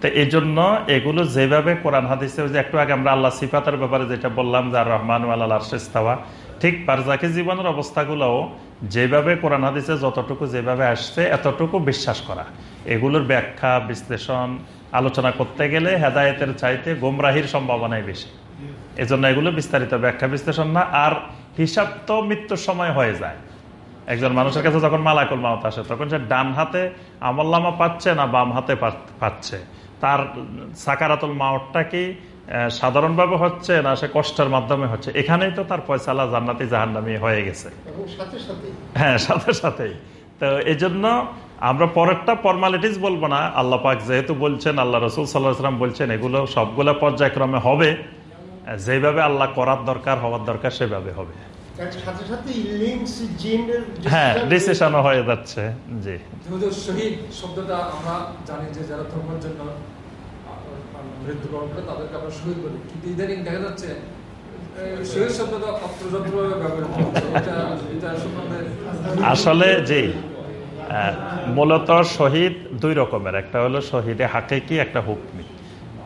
তো এই জন্য এগুলো যেভাবে কোরআন হাদিসে যে একটু আগে আমরা আল্লাহ সিফাতের ব্যাপারে যেটা বললাম যে আর রহমান আল্লাহ আরশেস্তাওয়া ঠিক বারজাখি জীবনের অবস্থাগুলোও যেভাবে কোরআন হাদিসে যতটুকু যেভাবে আসছে, এতটুকু বিশ্বাস করা। এগুলোর ব্যাখ্যা, বিশ্লেষণ, আলোচনা করতে গেলে হেদায়েতের চাইতে গোমরাহির সম্ভাবনাই বেশি। এজন্য এগুলো বিস্তারিত ব্যাখ্যা বিশ্লেষণ না, আর হিসাব তো মৃত্যুর সময় হয়ে যায়। একজন মানুষের কাছে যখন মালাকুল মাউত আসে, তখন সে ডান হাতে আমল্লামা পাচ্ছে না বাম হাতে পাচ্ছে? তার সাকারাতুল মাউটটা কি সাধারণভাবে হচ্ছে না সে কষ্টের মাধ্যমে হচ্ছে। এখানেই তো তার পয়সালা জান্নাতি জাহান্নামি হয়ে গেছে। এবং সাথে সাথে হ্যাঁ সাথে সাথেই। তো এই জন্য আমরা পরেরটা ফর্মালিটিস বলব না। আল্লাহ পাক যেহেতু বলছেন আল্লাহ রসুল সাল্লাহাম বলছেন এগুলো সবগুলো পর্যায়ক্রমে হবে। যেভাবে আল্লাহ করার দরকার হওয়ার দরকার সেভাবে হবে। হ্যাঁ ডিসিশনও হয়ে যাচ্ছে। জি। শহীদ শব্দটা আমরা জানি যে যারা ধর্মের জন্য মৃত্যুবরণ করে তাদেরকে আমরা শহীদ বলি। কিন্তু ইদানিং দেখা যাচ্ছে সম্বন্ধে আসলে জি মূলত শহীদ দুই রকমের। একটা হলো শহীদে হাকেকি একটা হুকমি।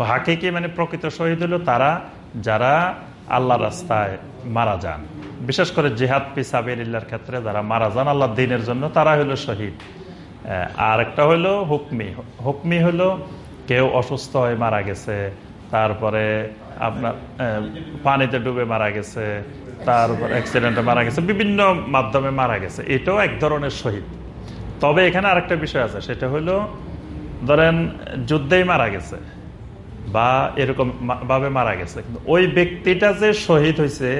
হাকেকি মানে প্রকৃত শহীদ হলো তারা যারা আল্লাহ রাস্তায় মারা যান। বিশেষ করে জেহাদ পিসাবিল্লার ক্ষেত্রে যারা মারা যান আল্লাহ দিনের জন্য তারা হলো শহীদ। আহ, আর একটা হলো হুকমি। হুকমি হলো কেউ অসুস্থ হয়ে মারা গেছে, তারপরে আপনার পানিতে ডুবে মারা গেছে তারপর অ্যাক্সিডেন্টে মারা গেছে, বিভিন্ন মাধ্যমে মারা গেছে, এটাও এক ধরনের শহীদ। তবে এখানে আরেকটা বিষয় আছে, সেটা হলো, ধরেন যুদ্ধেই মারা গেছে বা এরকম ভাবে মারা গেছে, কিন্তু ওই ব্যক্তিটা যে শহীদ হয়েছে,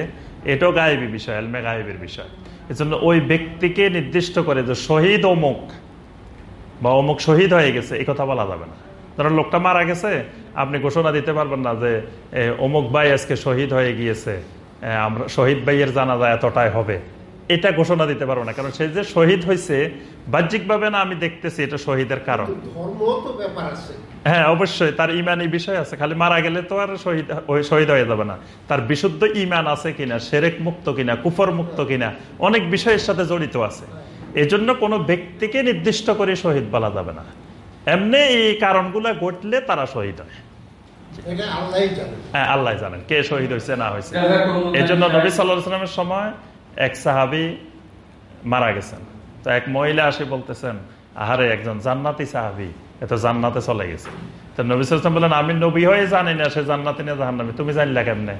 এটাও গায়েবী বিষয়, এলমে গায়েবের বিষয়। এজন্য ওই ব্যক্তিকে নির্দিষ্ট করে যে শহীদ অমুক বা অমুক শহীদ হয়ে গেছে, এই কথা বলা যাবে না। ধরো লোকটা মারা গেছে আপনি ঘোষণা দিতে পারবেন না যে অমুক ভাই আজকে শহীদ হয়ে গিয়েছে আমরা শহীদ ভাইয়ের জানাজা এতটাই হবে। এটা ঘোষণা দিতে পারব না কারণ সে যে শহীদ হয়েছে বাহ্যিকভাবে না আমি দেখতেছি এটা শহীদের কারণ। হ্যাঁ অবশ্যই তার ইমানি বিষয় আছে খালি মারা গেলে তো আর শহীদ শহীদ হয়ে যাবে না। তার বিশুদ্ধ ইমান আছে কিনা সেরেক মুক্ত কিনা কুফর মুক্ত কিনা অনেক বিষয়ের সাথে জড়িত আছে। এজন্য কোনো ব্যক্তিকে নির্দিষ্ট করে শহীদ বলা যাবে না। এমনি এই কারণগুলো ঘটলে তারা শহীদ হয়। এটা আল্লাহই জানে। হ্যাঁ আল্লাহ জানেন কে শহীদ হয়েছে না হয়েছে। এই জন্য নবী সাল্লামের সময় এক সাহাবি মারা গেছেন। তো এক মহিলা আসে বলতেছেন আহারে একজন জান্নাতি সাহাবি এত জান্নাতে চলে গেছে। তো নবী সাল্লাম বললেন আমি নবী হয়ে জানি না সে জান্নাতি না জাহান্নামি। তুমি জানলা কেমনে?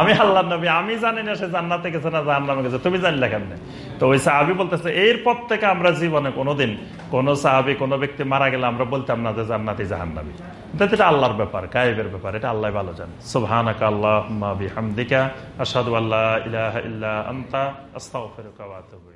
আমি আল্লাহ নবী, আমি জানি না সে জান্নাতে গেছে না জাহান্নামে গেছে। তুমি জানলে কেমনে? তো ওই সাহাবি বলতেছে, এরপর থেকে আমরা জীবনে কোনোদিন কোনো সাহাবি, কোনো ব্যক্তি মারা গেলে আমরা বলতাম না যে জান্নাতি জাহান্নাবি এটা আল্লাহর ব্যাপার, গায়েবের ব্যাপার, এটা আল্লাহ ভালো জান। সুবহানাকা আল্লাহুম্মা হামদিকা আসাদু আল্লাহ ইলাহা ইল্লা আনতা আতুবু ইলাইক